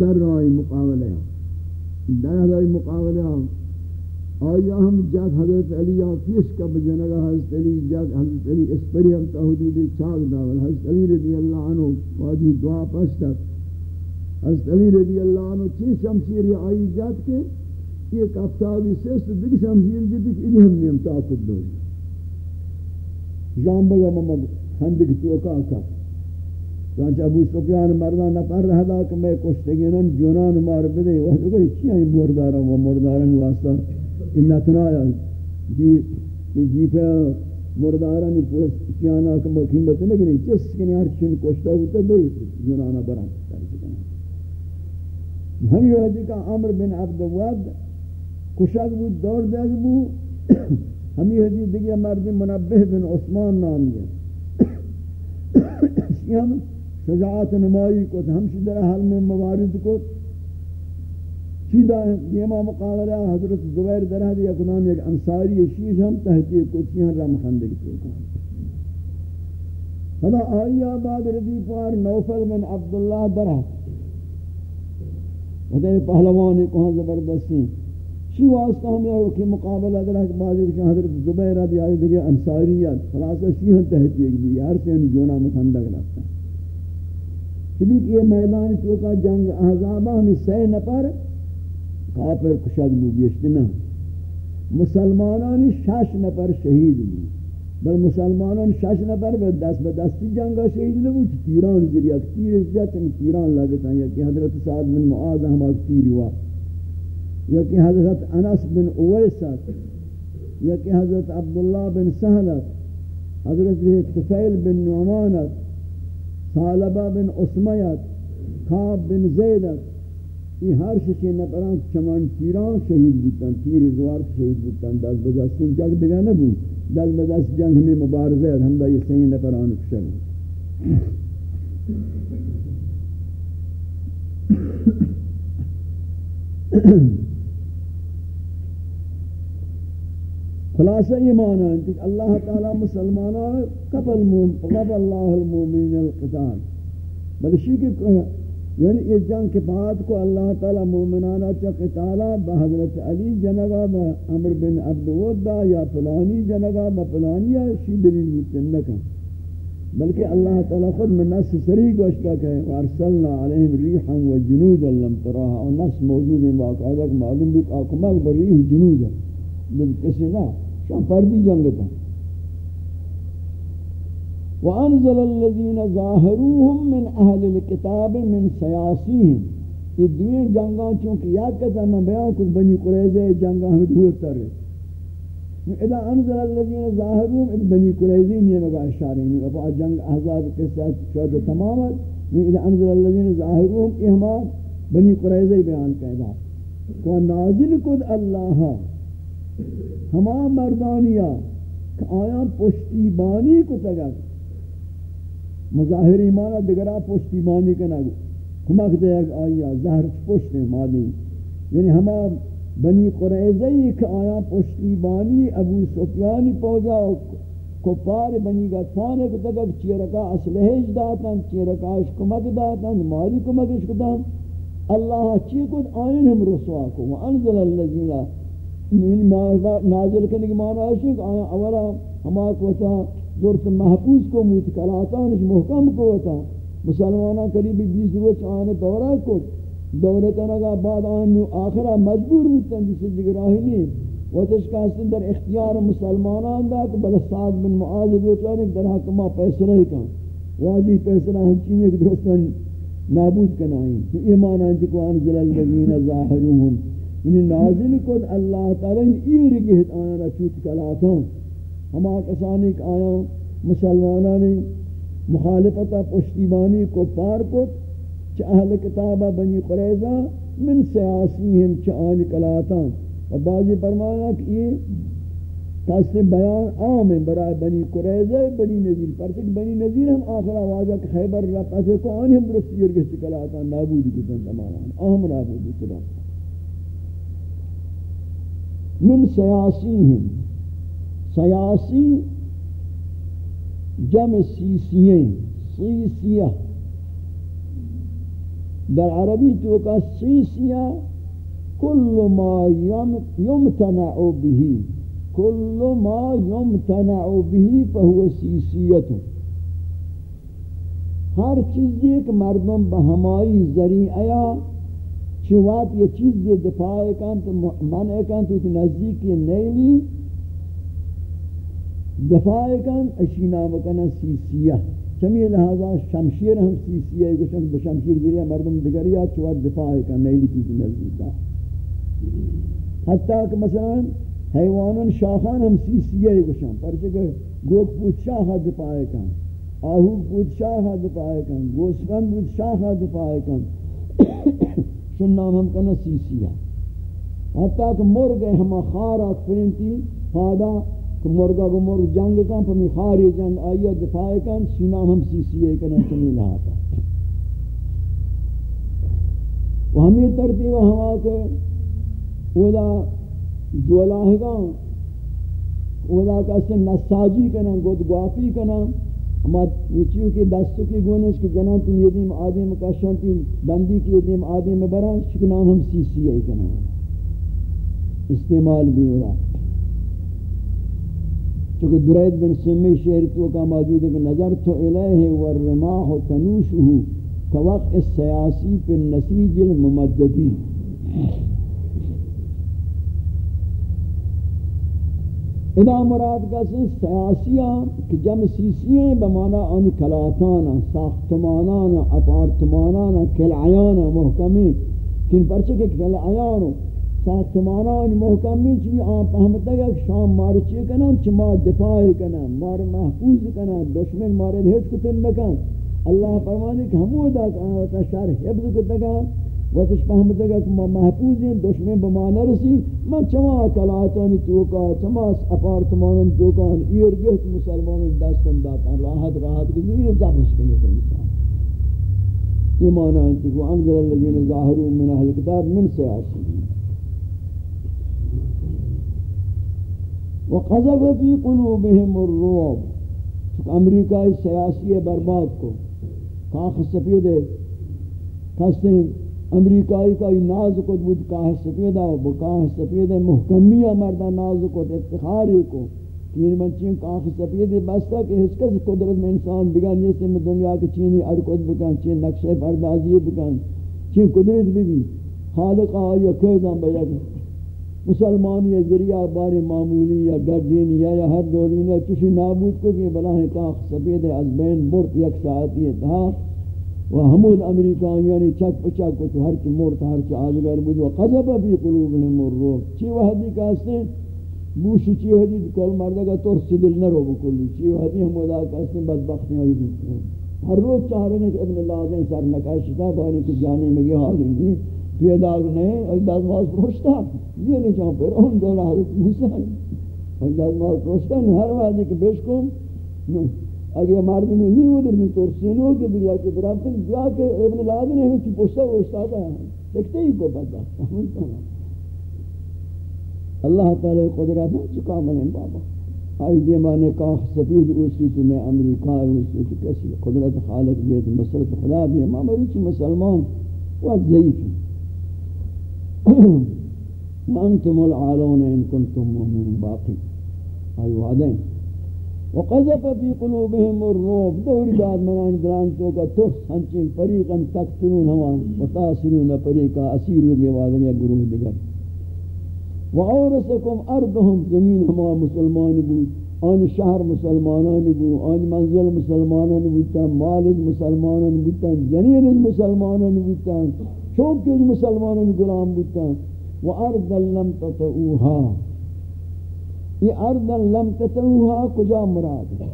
در رائی مقابلہ در رائی مقابلہ آیا ہم جات حضرت علی پیش کا بجنگا حضرت علی جات حضرت علی اس پری ہم تحدید چاک داول۔ حضرت علی رضی اللہ عنہ واجی دعا پشتا حضرت علی رضی اللہ عنہ چی شمشیر آئی جات کے، یہ کفتاوی سیست دیکھ شمشیر جتی کہ انہی ہم نیم تاکد دو جان بگا ممد ہندک توکا کا۔ چانچہ ابو سفیان مردان نپر رہ دا کہ میں کشتگینن جونان مار بدے، وہ تو کوئی چی ہیں مردارا و مردارن واسطہ؟ ان نتنایا جی جی پہ مردارا نے پوچھ کیانا کہ وہ قیمت نہیں کہ جس کے نیار چن کشتا ہوتا دے جونانا برام ہم یہ حدی کا عمر بن عبد ود کشک بود دور دے بو۔ ہم یہ حدی دیگه مرد منبه بن عثمان نامی ہے۔ ہم شجاعت نمائی کو ہمشی در حل میں موارد کو چیدہ دیما مقابلہ حضرت زبیر در حد یک نام یک انصاری شیش ہم تحتی کو چیہاں رم خندق کو فلا آئی آباد رضی پار نوفل من عبداللہ در حد۔ وہ پہلوانی کو زبردستی۔ چی واسطہ ہم یہ کہ مقابلہ در حد بعضی کہ حضرت زبیر رضی آئی دیکھے انصاریت، خلاصہ شیہاں تحتی ایک بھی، ہر سے جونا مخندق رکھتا چلی کہ یہ میدان چوکا جنگ احزابہ ہمیں سی نفر کافر کشک بھی گشتنا مسلمانانی شش نفر شہید بھی بل مسلمانان شش نفر بل دست بدستی جنگا شہید نبو چی تیران ذریعہ تیر اس جاتا تیران لگتا یا کہ حضرت سعید بن معاذ ہم آگ تیر ہوا۔ یا کہ حضرت انس بن اویست یا کہ حضرت عبداللہ بن سہلت حضرت تفیل بن نعمانت صالبہ بن عثمیت خواب بن زیدت یہ ہر شکی نپران چمان تیران شہید بودتن تیر زوار شہید بودتن دل بزستن جنگ دیگا نبو دل بزست جنگ ہمیں مبارزہ ہے ہم دا یہ سین نپران کشر خلاصہ یہ معنی ہے کہ اللہ تعالی مسلمانان قبل قبل اللہ المومنین القتال۔ بلشی کہ یعنی یہ جنگ کے بعد کو اللہ تعالی مومنانہ چا قتالا بحضرت علی جنگا، با عمر بن عبدودہ یا فلانی جنگا، با فلانی یا شی دلیل متنکا بلکہ اللہ تعالی خود میں نس سری گوشتا کہ وارسلنا علیہم ریحا و جنودا لم تراها اور نس موجود ہے باقاعدہ معلوم بھی کہ آکمال بریح جنودا۔ لیکن کسی نہ شان فردی جنگ تھا وانزل الذين ظاهروهم من اهل الكتاب من سياسيهم یہ دوئیں جنگاں چونکہ یاد کرتا میں بیان کچھ بنی قریظہ جنگاں ہمیں دور تر رہے. اذا انزل الذين ظاهروهم اذا بنی قریظہ نہیں مگا اشارے نہیں. اب جنگ احزاب کے ساتھ شہد تمام اذا انزل الذين ظاهروهم اہما بنی قریظہ بیان کہتا کہ نازل کد اللہ ہما مردانیا کہ آیا پشتی بانی کو تگت مظاہر ایمانا دگرہ پشتی بانی کا نگو کمک دے ایک آیا زہر پشت مادی۔ یعنی ہما بنی قریضی کہ آیا پشتی بانی ابو سفیانی پوجا کپار بنی گتفان ایک تک چیرکا اسلحیج داتن چیرکا اشکمک داتن ماری کمکش کتن اللہ چی کت آئین ہم رسوا کو۔ وانزل اللذین نازل کرنے کی معنی ہے کہ آیا اولا ہما کوتا زورت محفوظ کو موت کلاتانش محکم کو ہوتا مسلمانہ قریبی بیس روچ آنے دورہ کو دورہ کنگا بعد آنیو آخرہ مجبور ہوتاں جسے جگراہی نہیں و تشکاستن در اختیار مسلمانان دا کہ بل سعد بن معاذ بیچارے در حکمہ پیسرہ کن. واجی پیسرہ ہم چینے کہ درستان نابود کنائیں تو ایمان آنچہ کو انزل الذین ظاہرون یعنی نازل کن اللہ تعالی یعنی ایر گہت آیا رچوت کلاتاں ہما کسانی کہ آیا مسلمانانی مخالفتا پشتیبانی کو پار کت چھ اہل کتابہ بنی قریضہ من سیاسیہم چھ آل کلاتاں اور بعضی فرمایا کہ یہ کسی بیان عام ہے برای بنی قریضہ بنی نظیر پرچک بنی نظیر ہم آخر آوازہ کہ خیبر رب ایسے کو آنی ہم درستی جرگی سکلاتا نابودی کتن تماما اہم نابودی کتن. من سیاسیہم سیاسی جمع سیسییں سیسیہ در عربی تو کا سیسیہ كل ما يمتنع به كل ما يمتنع به فهو سیسیت ہر چیز ایک مردم بہمائی ذریعہ چی چوات یہ چیز یہ دفاع کن تو منع کن تو نزدیک نیلی دفاع کن اشی نام کن سیسیہ چمی لہذا شمشیر ہم سیسیہ ایک شمشیر ذریعہ مردم دگریا چوات دفاع کن نیلی چیز نزدیک حتیٰ کہ مثلا حیوانان، شاخان ہم سی سی آئی گوشن پرچہ گوک پوچ شاہ حد پائے کن آہو پوچ شاہ حد پائے کن گوسفن پوچ شاہ حد پائے کن سن نام ہم کنا سی سی آئی حتیٰ کہ مرگ ہم خارا فرنتی فادا کہ مرگا کو مرگ جنگ کن، پمی خاری جنگ آئیہ دفاع کن، سی نام ہم سی سی آئی کنا چمی لہاتا وہ ہمیں ترتیب ہوا کہ اولا جولاہگاں، اولا کسی نساجی کنا، گود گوافی کنا ہما یہ چیز کی دستوں کی گونش کہ جنان تم یہ دیم آدم کشان تم بندی کی دیم آدم بران شک نام ہم سی سی آئی کنا استعمال بھی ہو رہا۔ چونکہ درید بن سمی شہر تو کا موجود ہے کہ نظر تو الیہ والرماح تنوشہ کوقع السیاسی پی النسیج الممددی۔ ادا مراد کا سے سیاسیاں کہ جم سیسیاں بمانا ان کلاتانا ساختمانانا اپارتمانانا کلعیانا محکمین. کن پرچے کہ کلعیانا ساختمانان، محکمین چی؟ آن پہمتا گا کہ شام مارچی کنن چی مار دفاع کنن مار محفوظ کنن دشمن مارد ہیچ کتن نکن اللہ فرمانے کہ ہمو دا کہ شر حفظ کتن وقتش فهمتا کہ ما محفوظ ہیں دشمن بما نرسی من چما کلاتانی توکا، چما اپارتمانان توکا ایر گہت مسلمانان دستن داتا راحت راحت کی یہ زبش کنی تو انسان. یہ معنی ہے کہ انظر الذین ظاہرون من اہل کتاب من سیاسی وقذف فی قلوبهم الرعب. امریکای سیاسی برباد کو کاخ سفید ہے کستے امریکائی کا ناز کو بود کاہ سفیدہ و بکاہ سفیدہ محکمیہ مردہ ناز کو افتخاری کو. چین من چین کاہ سفیدہ بستا کہ اس کس قدرت میں انسان دیگا نیسے میں دنیا کے چینی ارکت بکن، چین نقشہ پردازی بکن. چین قدرت بھی بھی خالق آیا کیزان بیا مسلمانی ذریعہ بار معمولی یا گردین یا یا ہر دورین یا چوشی نابود کو کہ بلا ہے کاخ سفید از بین برت یک ساعتی ہے و همون امریکایانی یعنی چک پچک کو تو ہر چی مرت ہر چی آدگر بود و قذب فی قلوبهم الروح. چی وحدی کہستے بوش چی وحدی؟ کل مردگا ترس دل نرو بکلی. چی وحدی ہم ودا کہستے بدبختی ہوئی بود. ہر روز چاہ رہے ہیں کہ ابن اللہ دین سر نکاشتا بانی کی جانے میں یہ حال نہیں پیدا نہیں ایک داز ماز پروشتا یہ نہیں چاہاں پر ان دولا حضرت موسیٰ ایک داز ماز پروشتا نہیں ہر وحدی کہ بیشکم اگر مردم نہیں ادھر نہیں تو سینوں کے دیا کے برابر جا کے ابن لادن ہے کہ پوچھتا وہ استاد ہے دیکھتے ہی کو بدبخت اللہ تعالی قدرت ہے چکا ملیں بابا. آئی دیمانے کا سفید اوسی تو میں امریکہ اوسی تو کسی قدرت خالق بیت مسلط خدا بھی امام روچی مسلمان وقت ضعیف. ہیں وانتم العالون ان کنتم مؤمنین باقی. آئی وعدیں وقذف في قلوبهم الروب. دور داد منان دران تو کا تو ہنچین فریقا تقتلون ہوا وتاسرون فریقا اسیرو کے بعد میں گروہ دیگر. وعورسکم ارضهم زمین ہما مسلمان بود آن شہر مسلمانان بود آن منزل مسلمانان بودتا مال مسلمانان بودتا جنین مسلمانان بودتا چوک مسلمانان غلام بودتا وارض لم تطؤوها یہ ارض لم تتوها کجا مراد ہے؟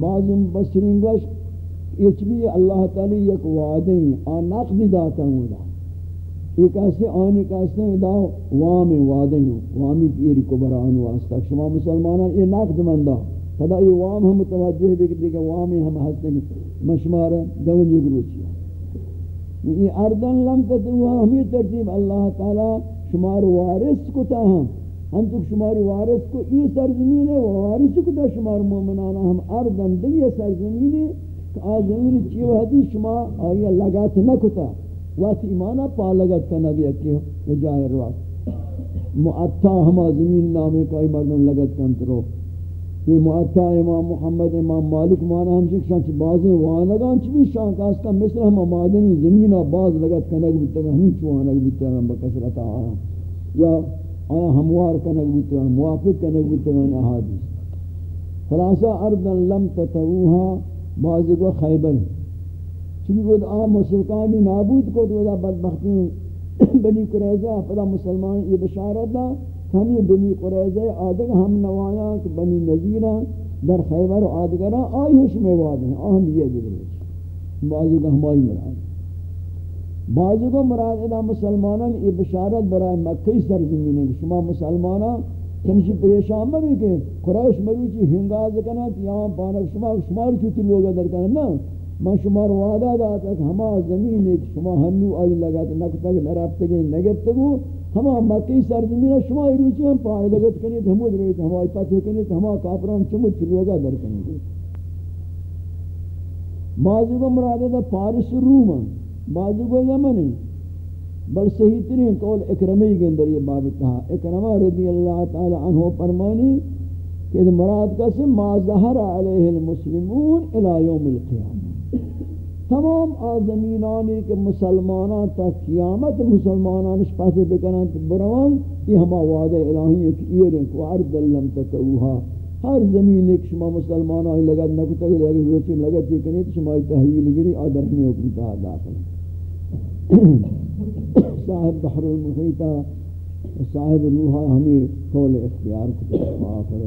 بعض مبصرین گوش، یہ بھی اللہ تعالی یک وعدہ آن نقد داتا ہوں دا۔ ایک ایسے آنے کا ایسے دا، وام وعدہ ہوں وامی پیری کو بران واسطہ۔ شما مسلمانان، یہ نقد مندہ فدا یہ وام ہم متوجہ بھی کہ وامی ہم ہستے مشمار دون یہ گروچیا یہ اردن لم تتوها ہمیں ترتیب اللہ تعالی شمار وارث کو تاہم۔ ہم ہم تو شماری وارث کو یہ سرزمین ہے وارث کو دا شمار مومنانا ہم اردن دی یہ سرزمین ہے کہ آزمین چیو حدی شما آیا لگات نکتا، وقت ایمانا پا لگت کا نگیا کہ یہ جائے روات معطا ہما زمین نامے کا مردن لگت کنترو یہ معطا امام محمد، امام مالک مانا ہم شک شانچ بازیں وانگان چوی شان کاستا مثل ہم مادنی زمین باز لگت کنگ بیتا ہمیں چوانگ بیتا ہم بکسرتا آیا۔ یا آیا ہموار کنک بودتگان موافق کنک بودتگان احادیث. خلاصہ اردن لم تتووها بعضی کو خیبر. چونکہ وہ آم مشرکانی نابود کو تو بدبختی بنی قریضہ پدا مسلمان یہ بشارت دا ہم یہ بنی قریضہ آدھگ ہم نوایاں کہ بنی نظیرہ در خیبر و آدھگرہ آئی حش میں وعد ہیں آہم یہ جگہ بعضی کو ہمائی مراد. بعضی کو مراد ادا مسلمانان یہ بشارت برای مکہی سرزمین ہے شما مسلمانان چنشی پریشان بھی کہ قریش مروچی ہنگاز کنات یہاں پانک شما شمار چوتی لوگا در کنات نا من شمار وعدہ داتا کہ ہما زمین ایک شما ہنو آئی لگا نکتا کہ نرابتا کہ نگتا گو ہما مکہی سرزمین ہے شما روچی ہم پائے لگت کنیت ہمود رویت ہما پتہ کنیت ہما کافران چمود چلوگا در کنیت بعضی کو مراد ادا پارس روم بعضی کو یمن ہے بل صحیح ترین قول اکرمی کے اندر یہ باب کہا اکرمہ رضی اللہ تعالی عنہ فرمانی کہ مراد کا سے ما ظہر علیہ المسلمون الى یوم القیامہ۔ تمام آزمینانی کے مسلمانان تا قیامت مسلمانان شپاسے بکنن بروان، یہ ہما وعدہ الہی ایک ایرن کو عرض لم تتوها ہر زمین ایک شما مسلمان آئی لگت نکتا کہ لیکن روچی لگت، یہ کنی تو شما تحویل گری آدر ہمیں حکمتا داخل۔ صاحب بحر المحیطہ صاحب روحہ ہمیں قول اختیار کو آخر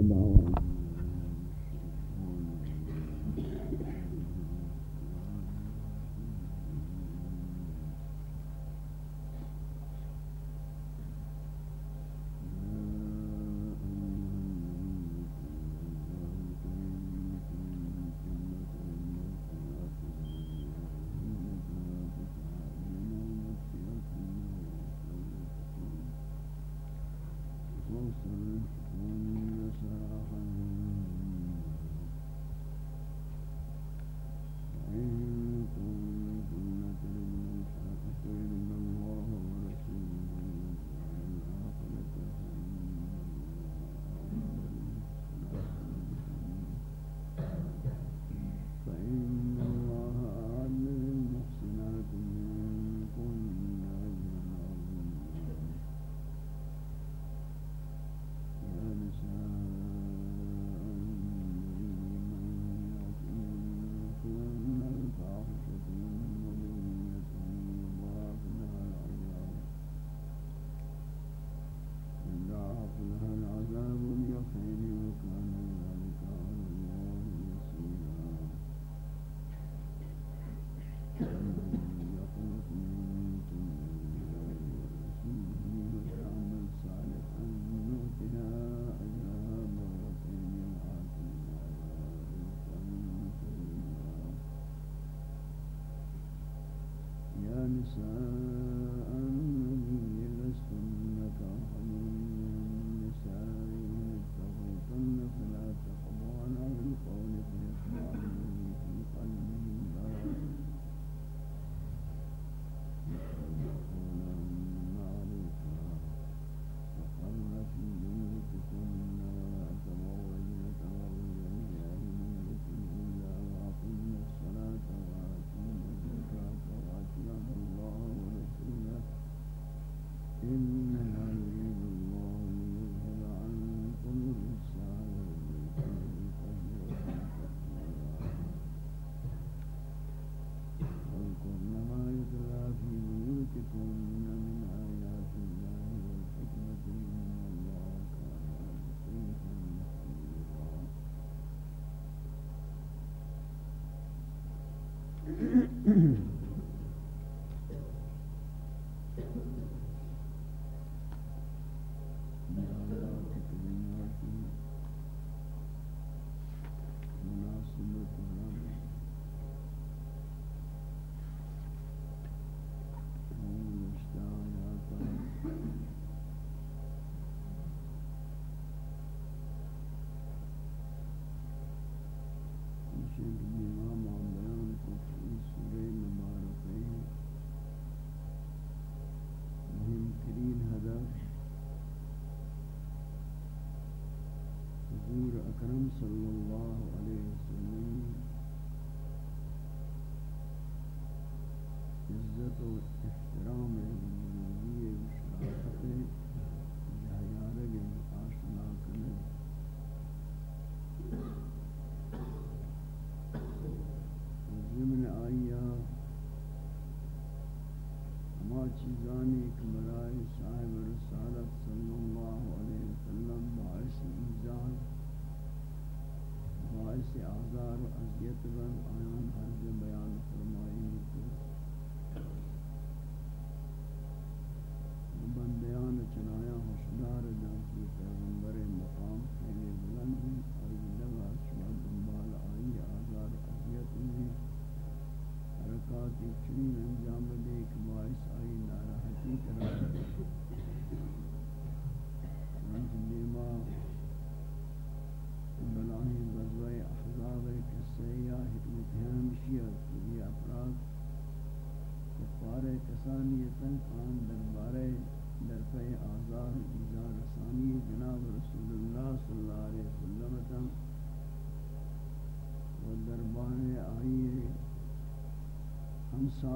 mm-hmm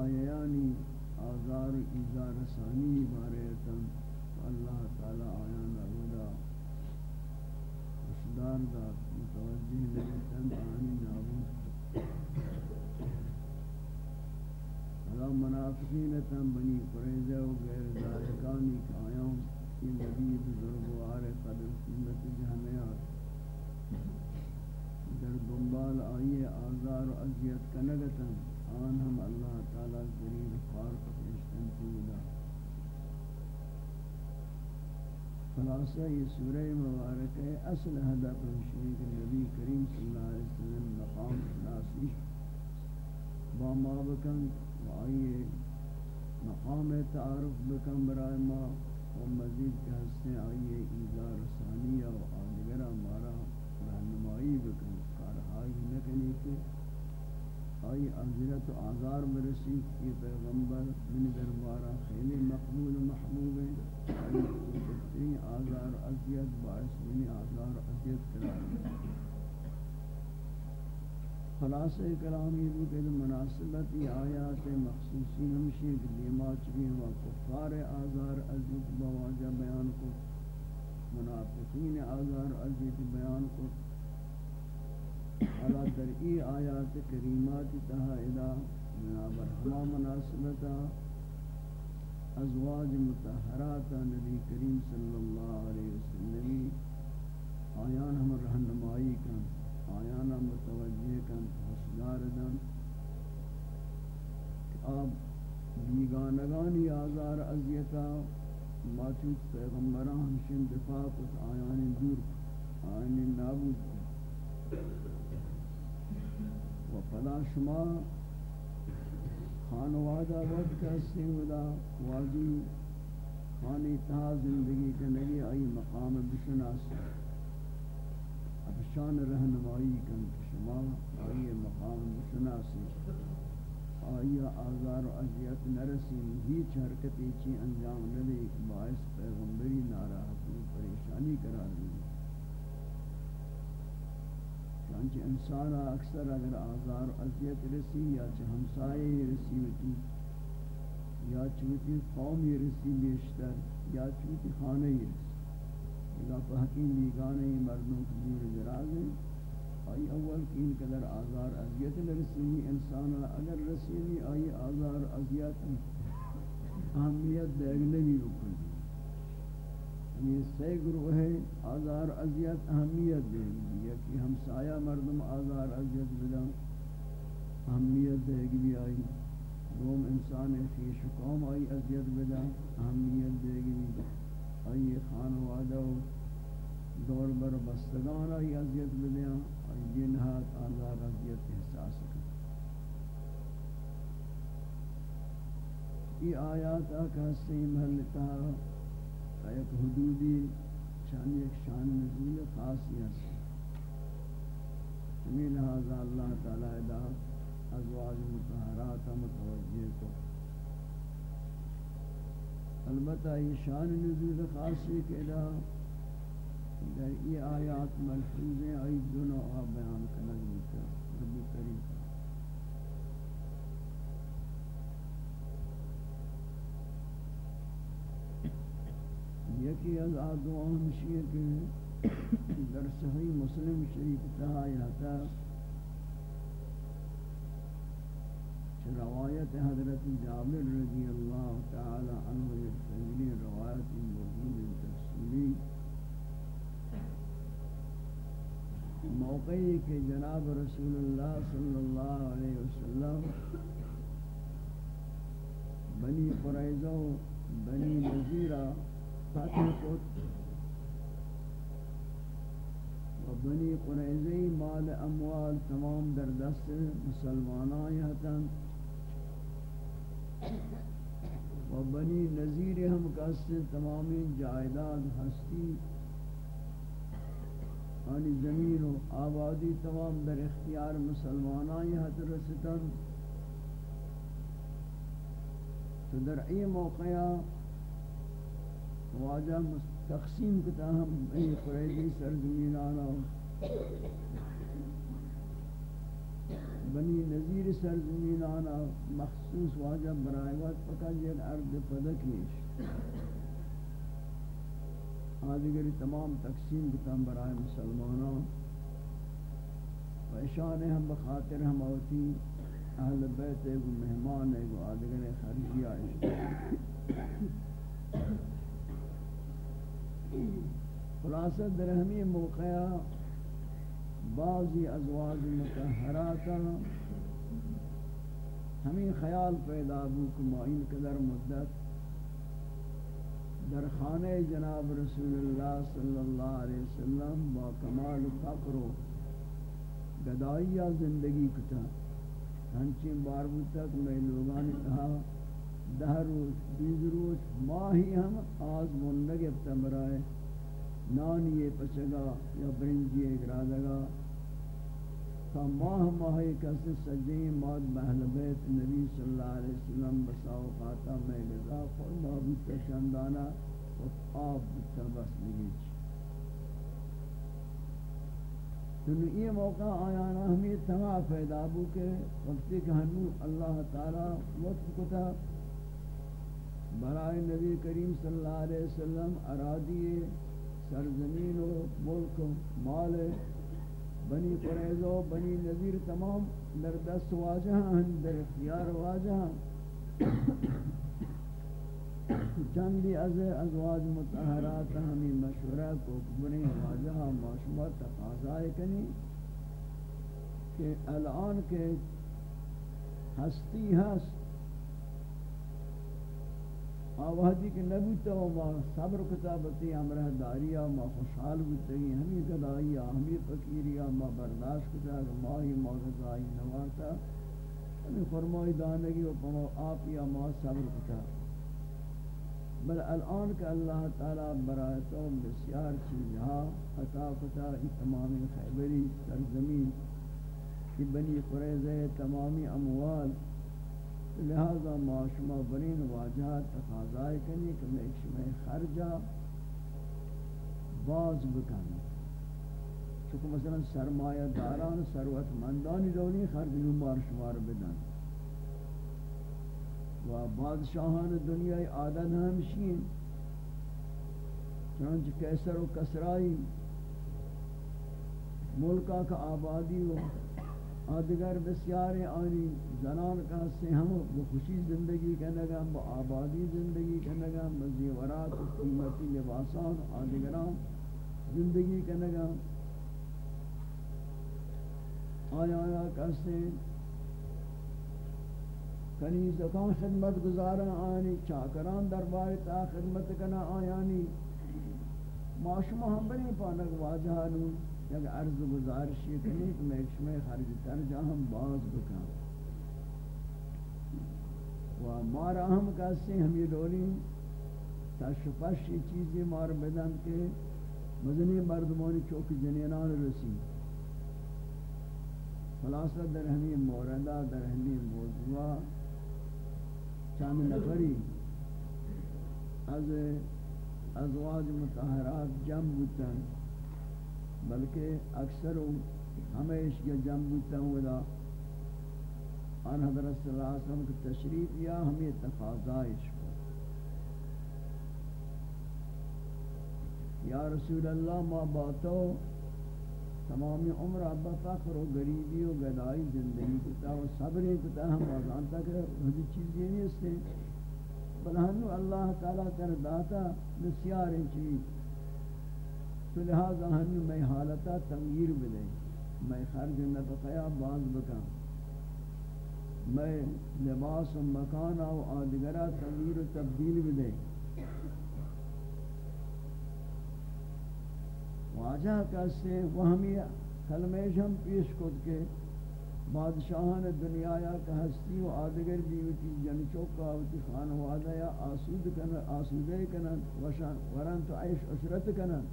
آیانی آزار و ایزار ثانی بارتن اللہ تعالی آیان اولا اشدار دار متوجہ نبیتن، آنی نابود۔ حالا منافقین تن بنی قریضہ و غیر دارکانی کہ کی نبی بزرگ و آر قدر سنت جہنیات در دنبال آئیے آزار و عذیت کنگتن۔ خلاصہ یہ سورہ مبارک ہے، اصل حدب شریک نبی کریم صلی اللہ علیہ وسلم مقام شناسی با ما بکن و آئیے مقام تعارف بکن برای ما و مزید کہ ہستے آئیے ایزا رسانیہ و آدگرہ مارا رہنمائی بکن کارہائی نکنی کہ آئی عذرت و آزار برسی یہ پیغمبر من دربارہ خیلی مقبول و محبوب ہے، آئی کتنی آزار عذیت باعث من آزار عذیت قرار خلاصہ کلامی بھی کہ مناسبت یہ آیات مخصوصی ہمشی دیما چبی ہوا، کفار آزار عذیت بواجہ بیان کو، منافقین آزار عذیت بیان کو حالا در ای آیات کریمات تہا الہ منابر ہما مناسبتا ازواج متحرات نبی کریم صلی اللہ علیہ وسلم آیان ہم رہنمائی کن، آیان ہم متوجہ کن حسدار دن آپ بیگانگانی آزار عذیتا ماتوت پیغمبران ہمشن دفاع کت، آیان دور آیان نابود کن۔ و فلا شما خانوادہ ود کا سیولا واجی خانی تہا زندگی کے نگی آئی مقام بشناس اب شان رہنمائی کن شما آئی مقام بشناس آئی آزار و عذیت نرسی ہیچ حرکتی چی انجام ندے باعث پیغمبری ناراحتی پریشانی قرار دی چنانچہ انسان اکثر اگر آزار و عذیت رسی یا چھ ہمسائے رسی ہوتی، یا چوتی قومی رسی بیشتر، یا چوتی خانہ رسی اذا حکیم بیگانے مردوں کی دور دراز ہیں، آئی اول کی ان قدر آزار عذیت رسی انسان اگر رسی آئی آزار عذیت اہمیت دیگنگی رکن یہ سی گروہ ہے آزار عذیت اہمیت دے گی کہ ہم سایہ مردم آزار عذیت بدا اہمیت دے گی آئی، روم انسان خیش قوم آئی عذیت بدا اہمیت دے گی آئی خانوادہ دور بر بستگان آئی عذیت بدا آئی جنہات آزار عذیت احساس کر یہ آیات آکا سی محلتا ایک حدودی شان ایک شان نزول خاصی ہے۔ ہمیں لہذا اللہ تعالی دا ازواج مطہرات متوجہ کو۔ البتہ یہ شان نزول خاصی کے دا در یہ آیات ملفوظ ہیں آئی دونوں آ بیان کنگ بیتا ربی کریم یکی از آدوان مشیئے کہ در صحیح مسلم شریف تہا یہتا روایت حضرت جابر رضی اللہ تعالی عنہ یہ روایت موجود تفسیری. موقعی کہ جناب رسول اللہ صلی اللہ علیہ وسلم، بنی قریضہ بنی نظیرہ و بنی قریضی مال اموال تمام در دست مسلمانان ہتن و بنی نظیر ہم کستے تمامی جائداد ہستی آنی زمین و آبادی تمام در اختیار مسلمانان حد رستن تو در ای موقع واجہ تقسیم کتا ہم ای قریدی سرزمین آنا۔ بنی نظیر سرزمین آنا، مخصوص واجہ برائیوات پکا جیل ارد پدکیش آدھگری تمام تقسیم کتن برای مسلمانان و اشان ہم بخاطر ہم آتی اہل بیت ایگو مہمان ایگو آدھگر خرجی آئیش خلاصہ در ہمیں موقع بعضی ازواج متحراتا ہمیں خیال پیدا بو کہ معین قدر مدت در خانہ جناب رسول اللہ صلی اللہ علیہ وسلم با کمال فقر و گدائیہ زندگی کتا ہنچین بار تک میں لوگان کہا دہ روز بیز روز ماہی ہم آز مندگ ابتمرائے نانی پچگا یا برنجی اگرادگا تا ماہ ماہ کسی سجین ماد محل بیت نبی صلی اللہ علیہ وسلم بساو قاتا میں لگا فرما بیتا شندانا و آب بیتا بس نگیچ۔ تو یہ موقع آیانا ہمیں تمہا پیدا بو کہ وقتی کہ ہنو اللہ تعالی وقت کتا برائے نبی کریم صلی اللہ علیہ وسلم ارادی سرزمین و ملک و مال بنی قریظہ بنی نذیر تمام در دست واجہ ہیں، در اختیار واجہ ہیں۔ چندی از ازواج متحرات ہمیں مشورہ کو بنی واجہ معشمہ تقاضائے کنی کہ الان کے ہستی ہست آوازی کہ نبی تو ما صبر کتابتی امرہ داریا ما خوشحال بودتگی ہمی گدائیا ہمی فقیریا ما برداشت کتا ما ہی موضعائی نوارتا۔ ہمی فرمائی دانگی و پما آپیا ما صبر کتا۔ بل الان کہ اللہ تعالی برایتوں بسیار چیزہا عطا کتا تمامی خیبری سرزمین کی بنی قریضہ تمامی اموال لہذا معاشمہ برین واجہات تقاضائے کنی کہ میں شمع خرجہ باز بکن. چونکہ مثلا سرمایہ داران سروت مندانی رونی خرجنو مار شمار بدن. و بادشاہان دنیای عادت ہمشین. چنانچہ کیسر و کسرائی ملکہ کا آبادی و آدگر بسیار آنی زنان کا سے ہم وہ خوشی زندگی کہنے گا با آبادی زندگی کہنے گا مزیورات قیمتی لباسان، آدگران زندگی کہنے گا آیا آیا کہتے ہیں کنی خدمت گزارا، آنی چاکران دربار تا خدمت کنا آیانی معاشمہ ہم بنی پانک واجہانو یک عرض گزارشی کنی کہ میں شمع خرج تر جاہم باز بکا و مارا ہم کسی ہم یہ ڈولی تشپش یہ چیزی مار بدن کے مدنی مردمانی چوک جنینان رسی۔ خلاصہ در ہمیں موردہ در ہمیں موضوع چند نفری از ازواج متحرات جمع بودن۔ بلکہ اکثر ہمیش یہ جم بودتا ہوں دا ان حضرت صلی اللہ علیہ وسلم کی تشریف یا ہمیں تقاضائش کو۔ یا رسول اللہ، ما باتو تمامی عمر ابا فقر و غریبی و گدائی زندگی کتا و صبری کتا، ہم بازان تک رہی چیزی نہیں اس نے بلہنو اللہ تعالیٰ کر داتا نسیار چیز۔ تو لہذا ہنو میں حالتا تغییر بلے میں خرج نفقیا باز بکا میں لباس و مکان و آدگرہ تغییر و تبدیل بلے واجہ کسے وہمی کلمیش ہم پیش کود کے بادشاہان دنیا یا کہ ہستی و آدگر بیوتی جن چوکا ہوتی خانوادہ یا آسود کنن، آسودے کنن ورن تو عیش عشرت کنن۔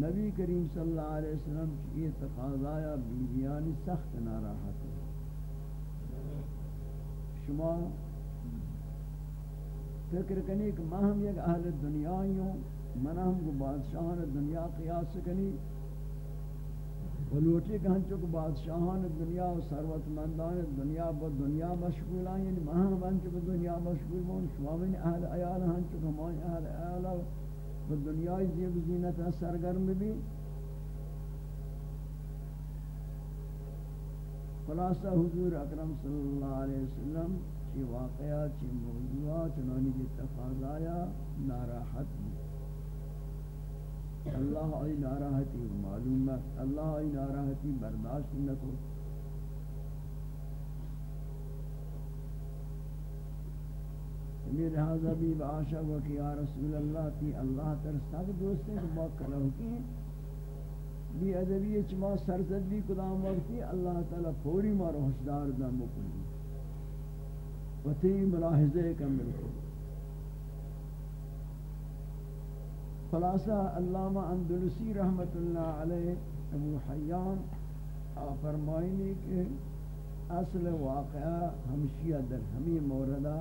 نبی کریم صلی اللہ علیہ وسلم کی یہ تقاضایا بیویانی سخت ناراحت ہے۔ شما فکر کنی کہ ما ہم یک اہل دنیا ہوں من ہم کو بادشاہان دنیا قیاس کنی۔ بلوٹی کہ ہنچو کو بادشاہان دنیا و ثروت مندان دنیا با دنیا مشغول ہیں یعنی مہاں ہنچو با دنیا مشغول ہوں شما من اہل ایال ہنچو کہ ہمان اہل ایال ہوں با دنیا زیب زینت سرگرم بھی خلاصہ حضور اکرم صلی اللہ علیہ وسلم چی واقعہ، چی موضوعات چنانی کی تقاضایا، ناراحت بھی اللہ آئی ناراحتی معلومت اللہ آئی ناراحتی برداشت نہ کو یہ لہذا بھی بآشا ہوا کہ یا رسول اللہ تی اللہ تر سب دوستے کو بات کرو کی بھی ادبی چما سرزد بھی کدام وقتی اللہ تعالی فوری مارو حسدار دم بکنی و تی ملاحظے کمل کو خلاصہ علامہ اندلسی رحمت اللہ علیہ ابو حیان فرمائنی کہ اصل واقعہ ہمشیہ در ہمیں موردہ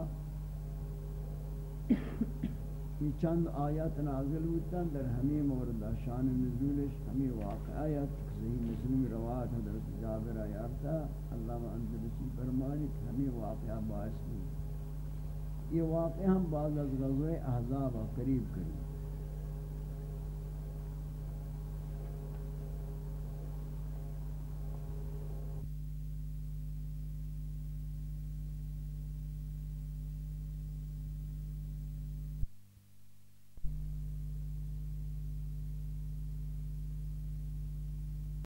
یہ چند آیات نازل ہوتا در ہمیں موردہ شان نزولش ہمیں واقعات صحیح مسلم روایت حضرت جابر آیارتا علامہ اندلسی فرمانی کہ ہمیں واقعہ باعث ہوئی یہ واقعہ ہم بعض از غزوہ احزاب قریب قریب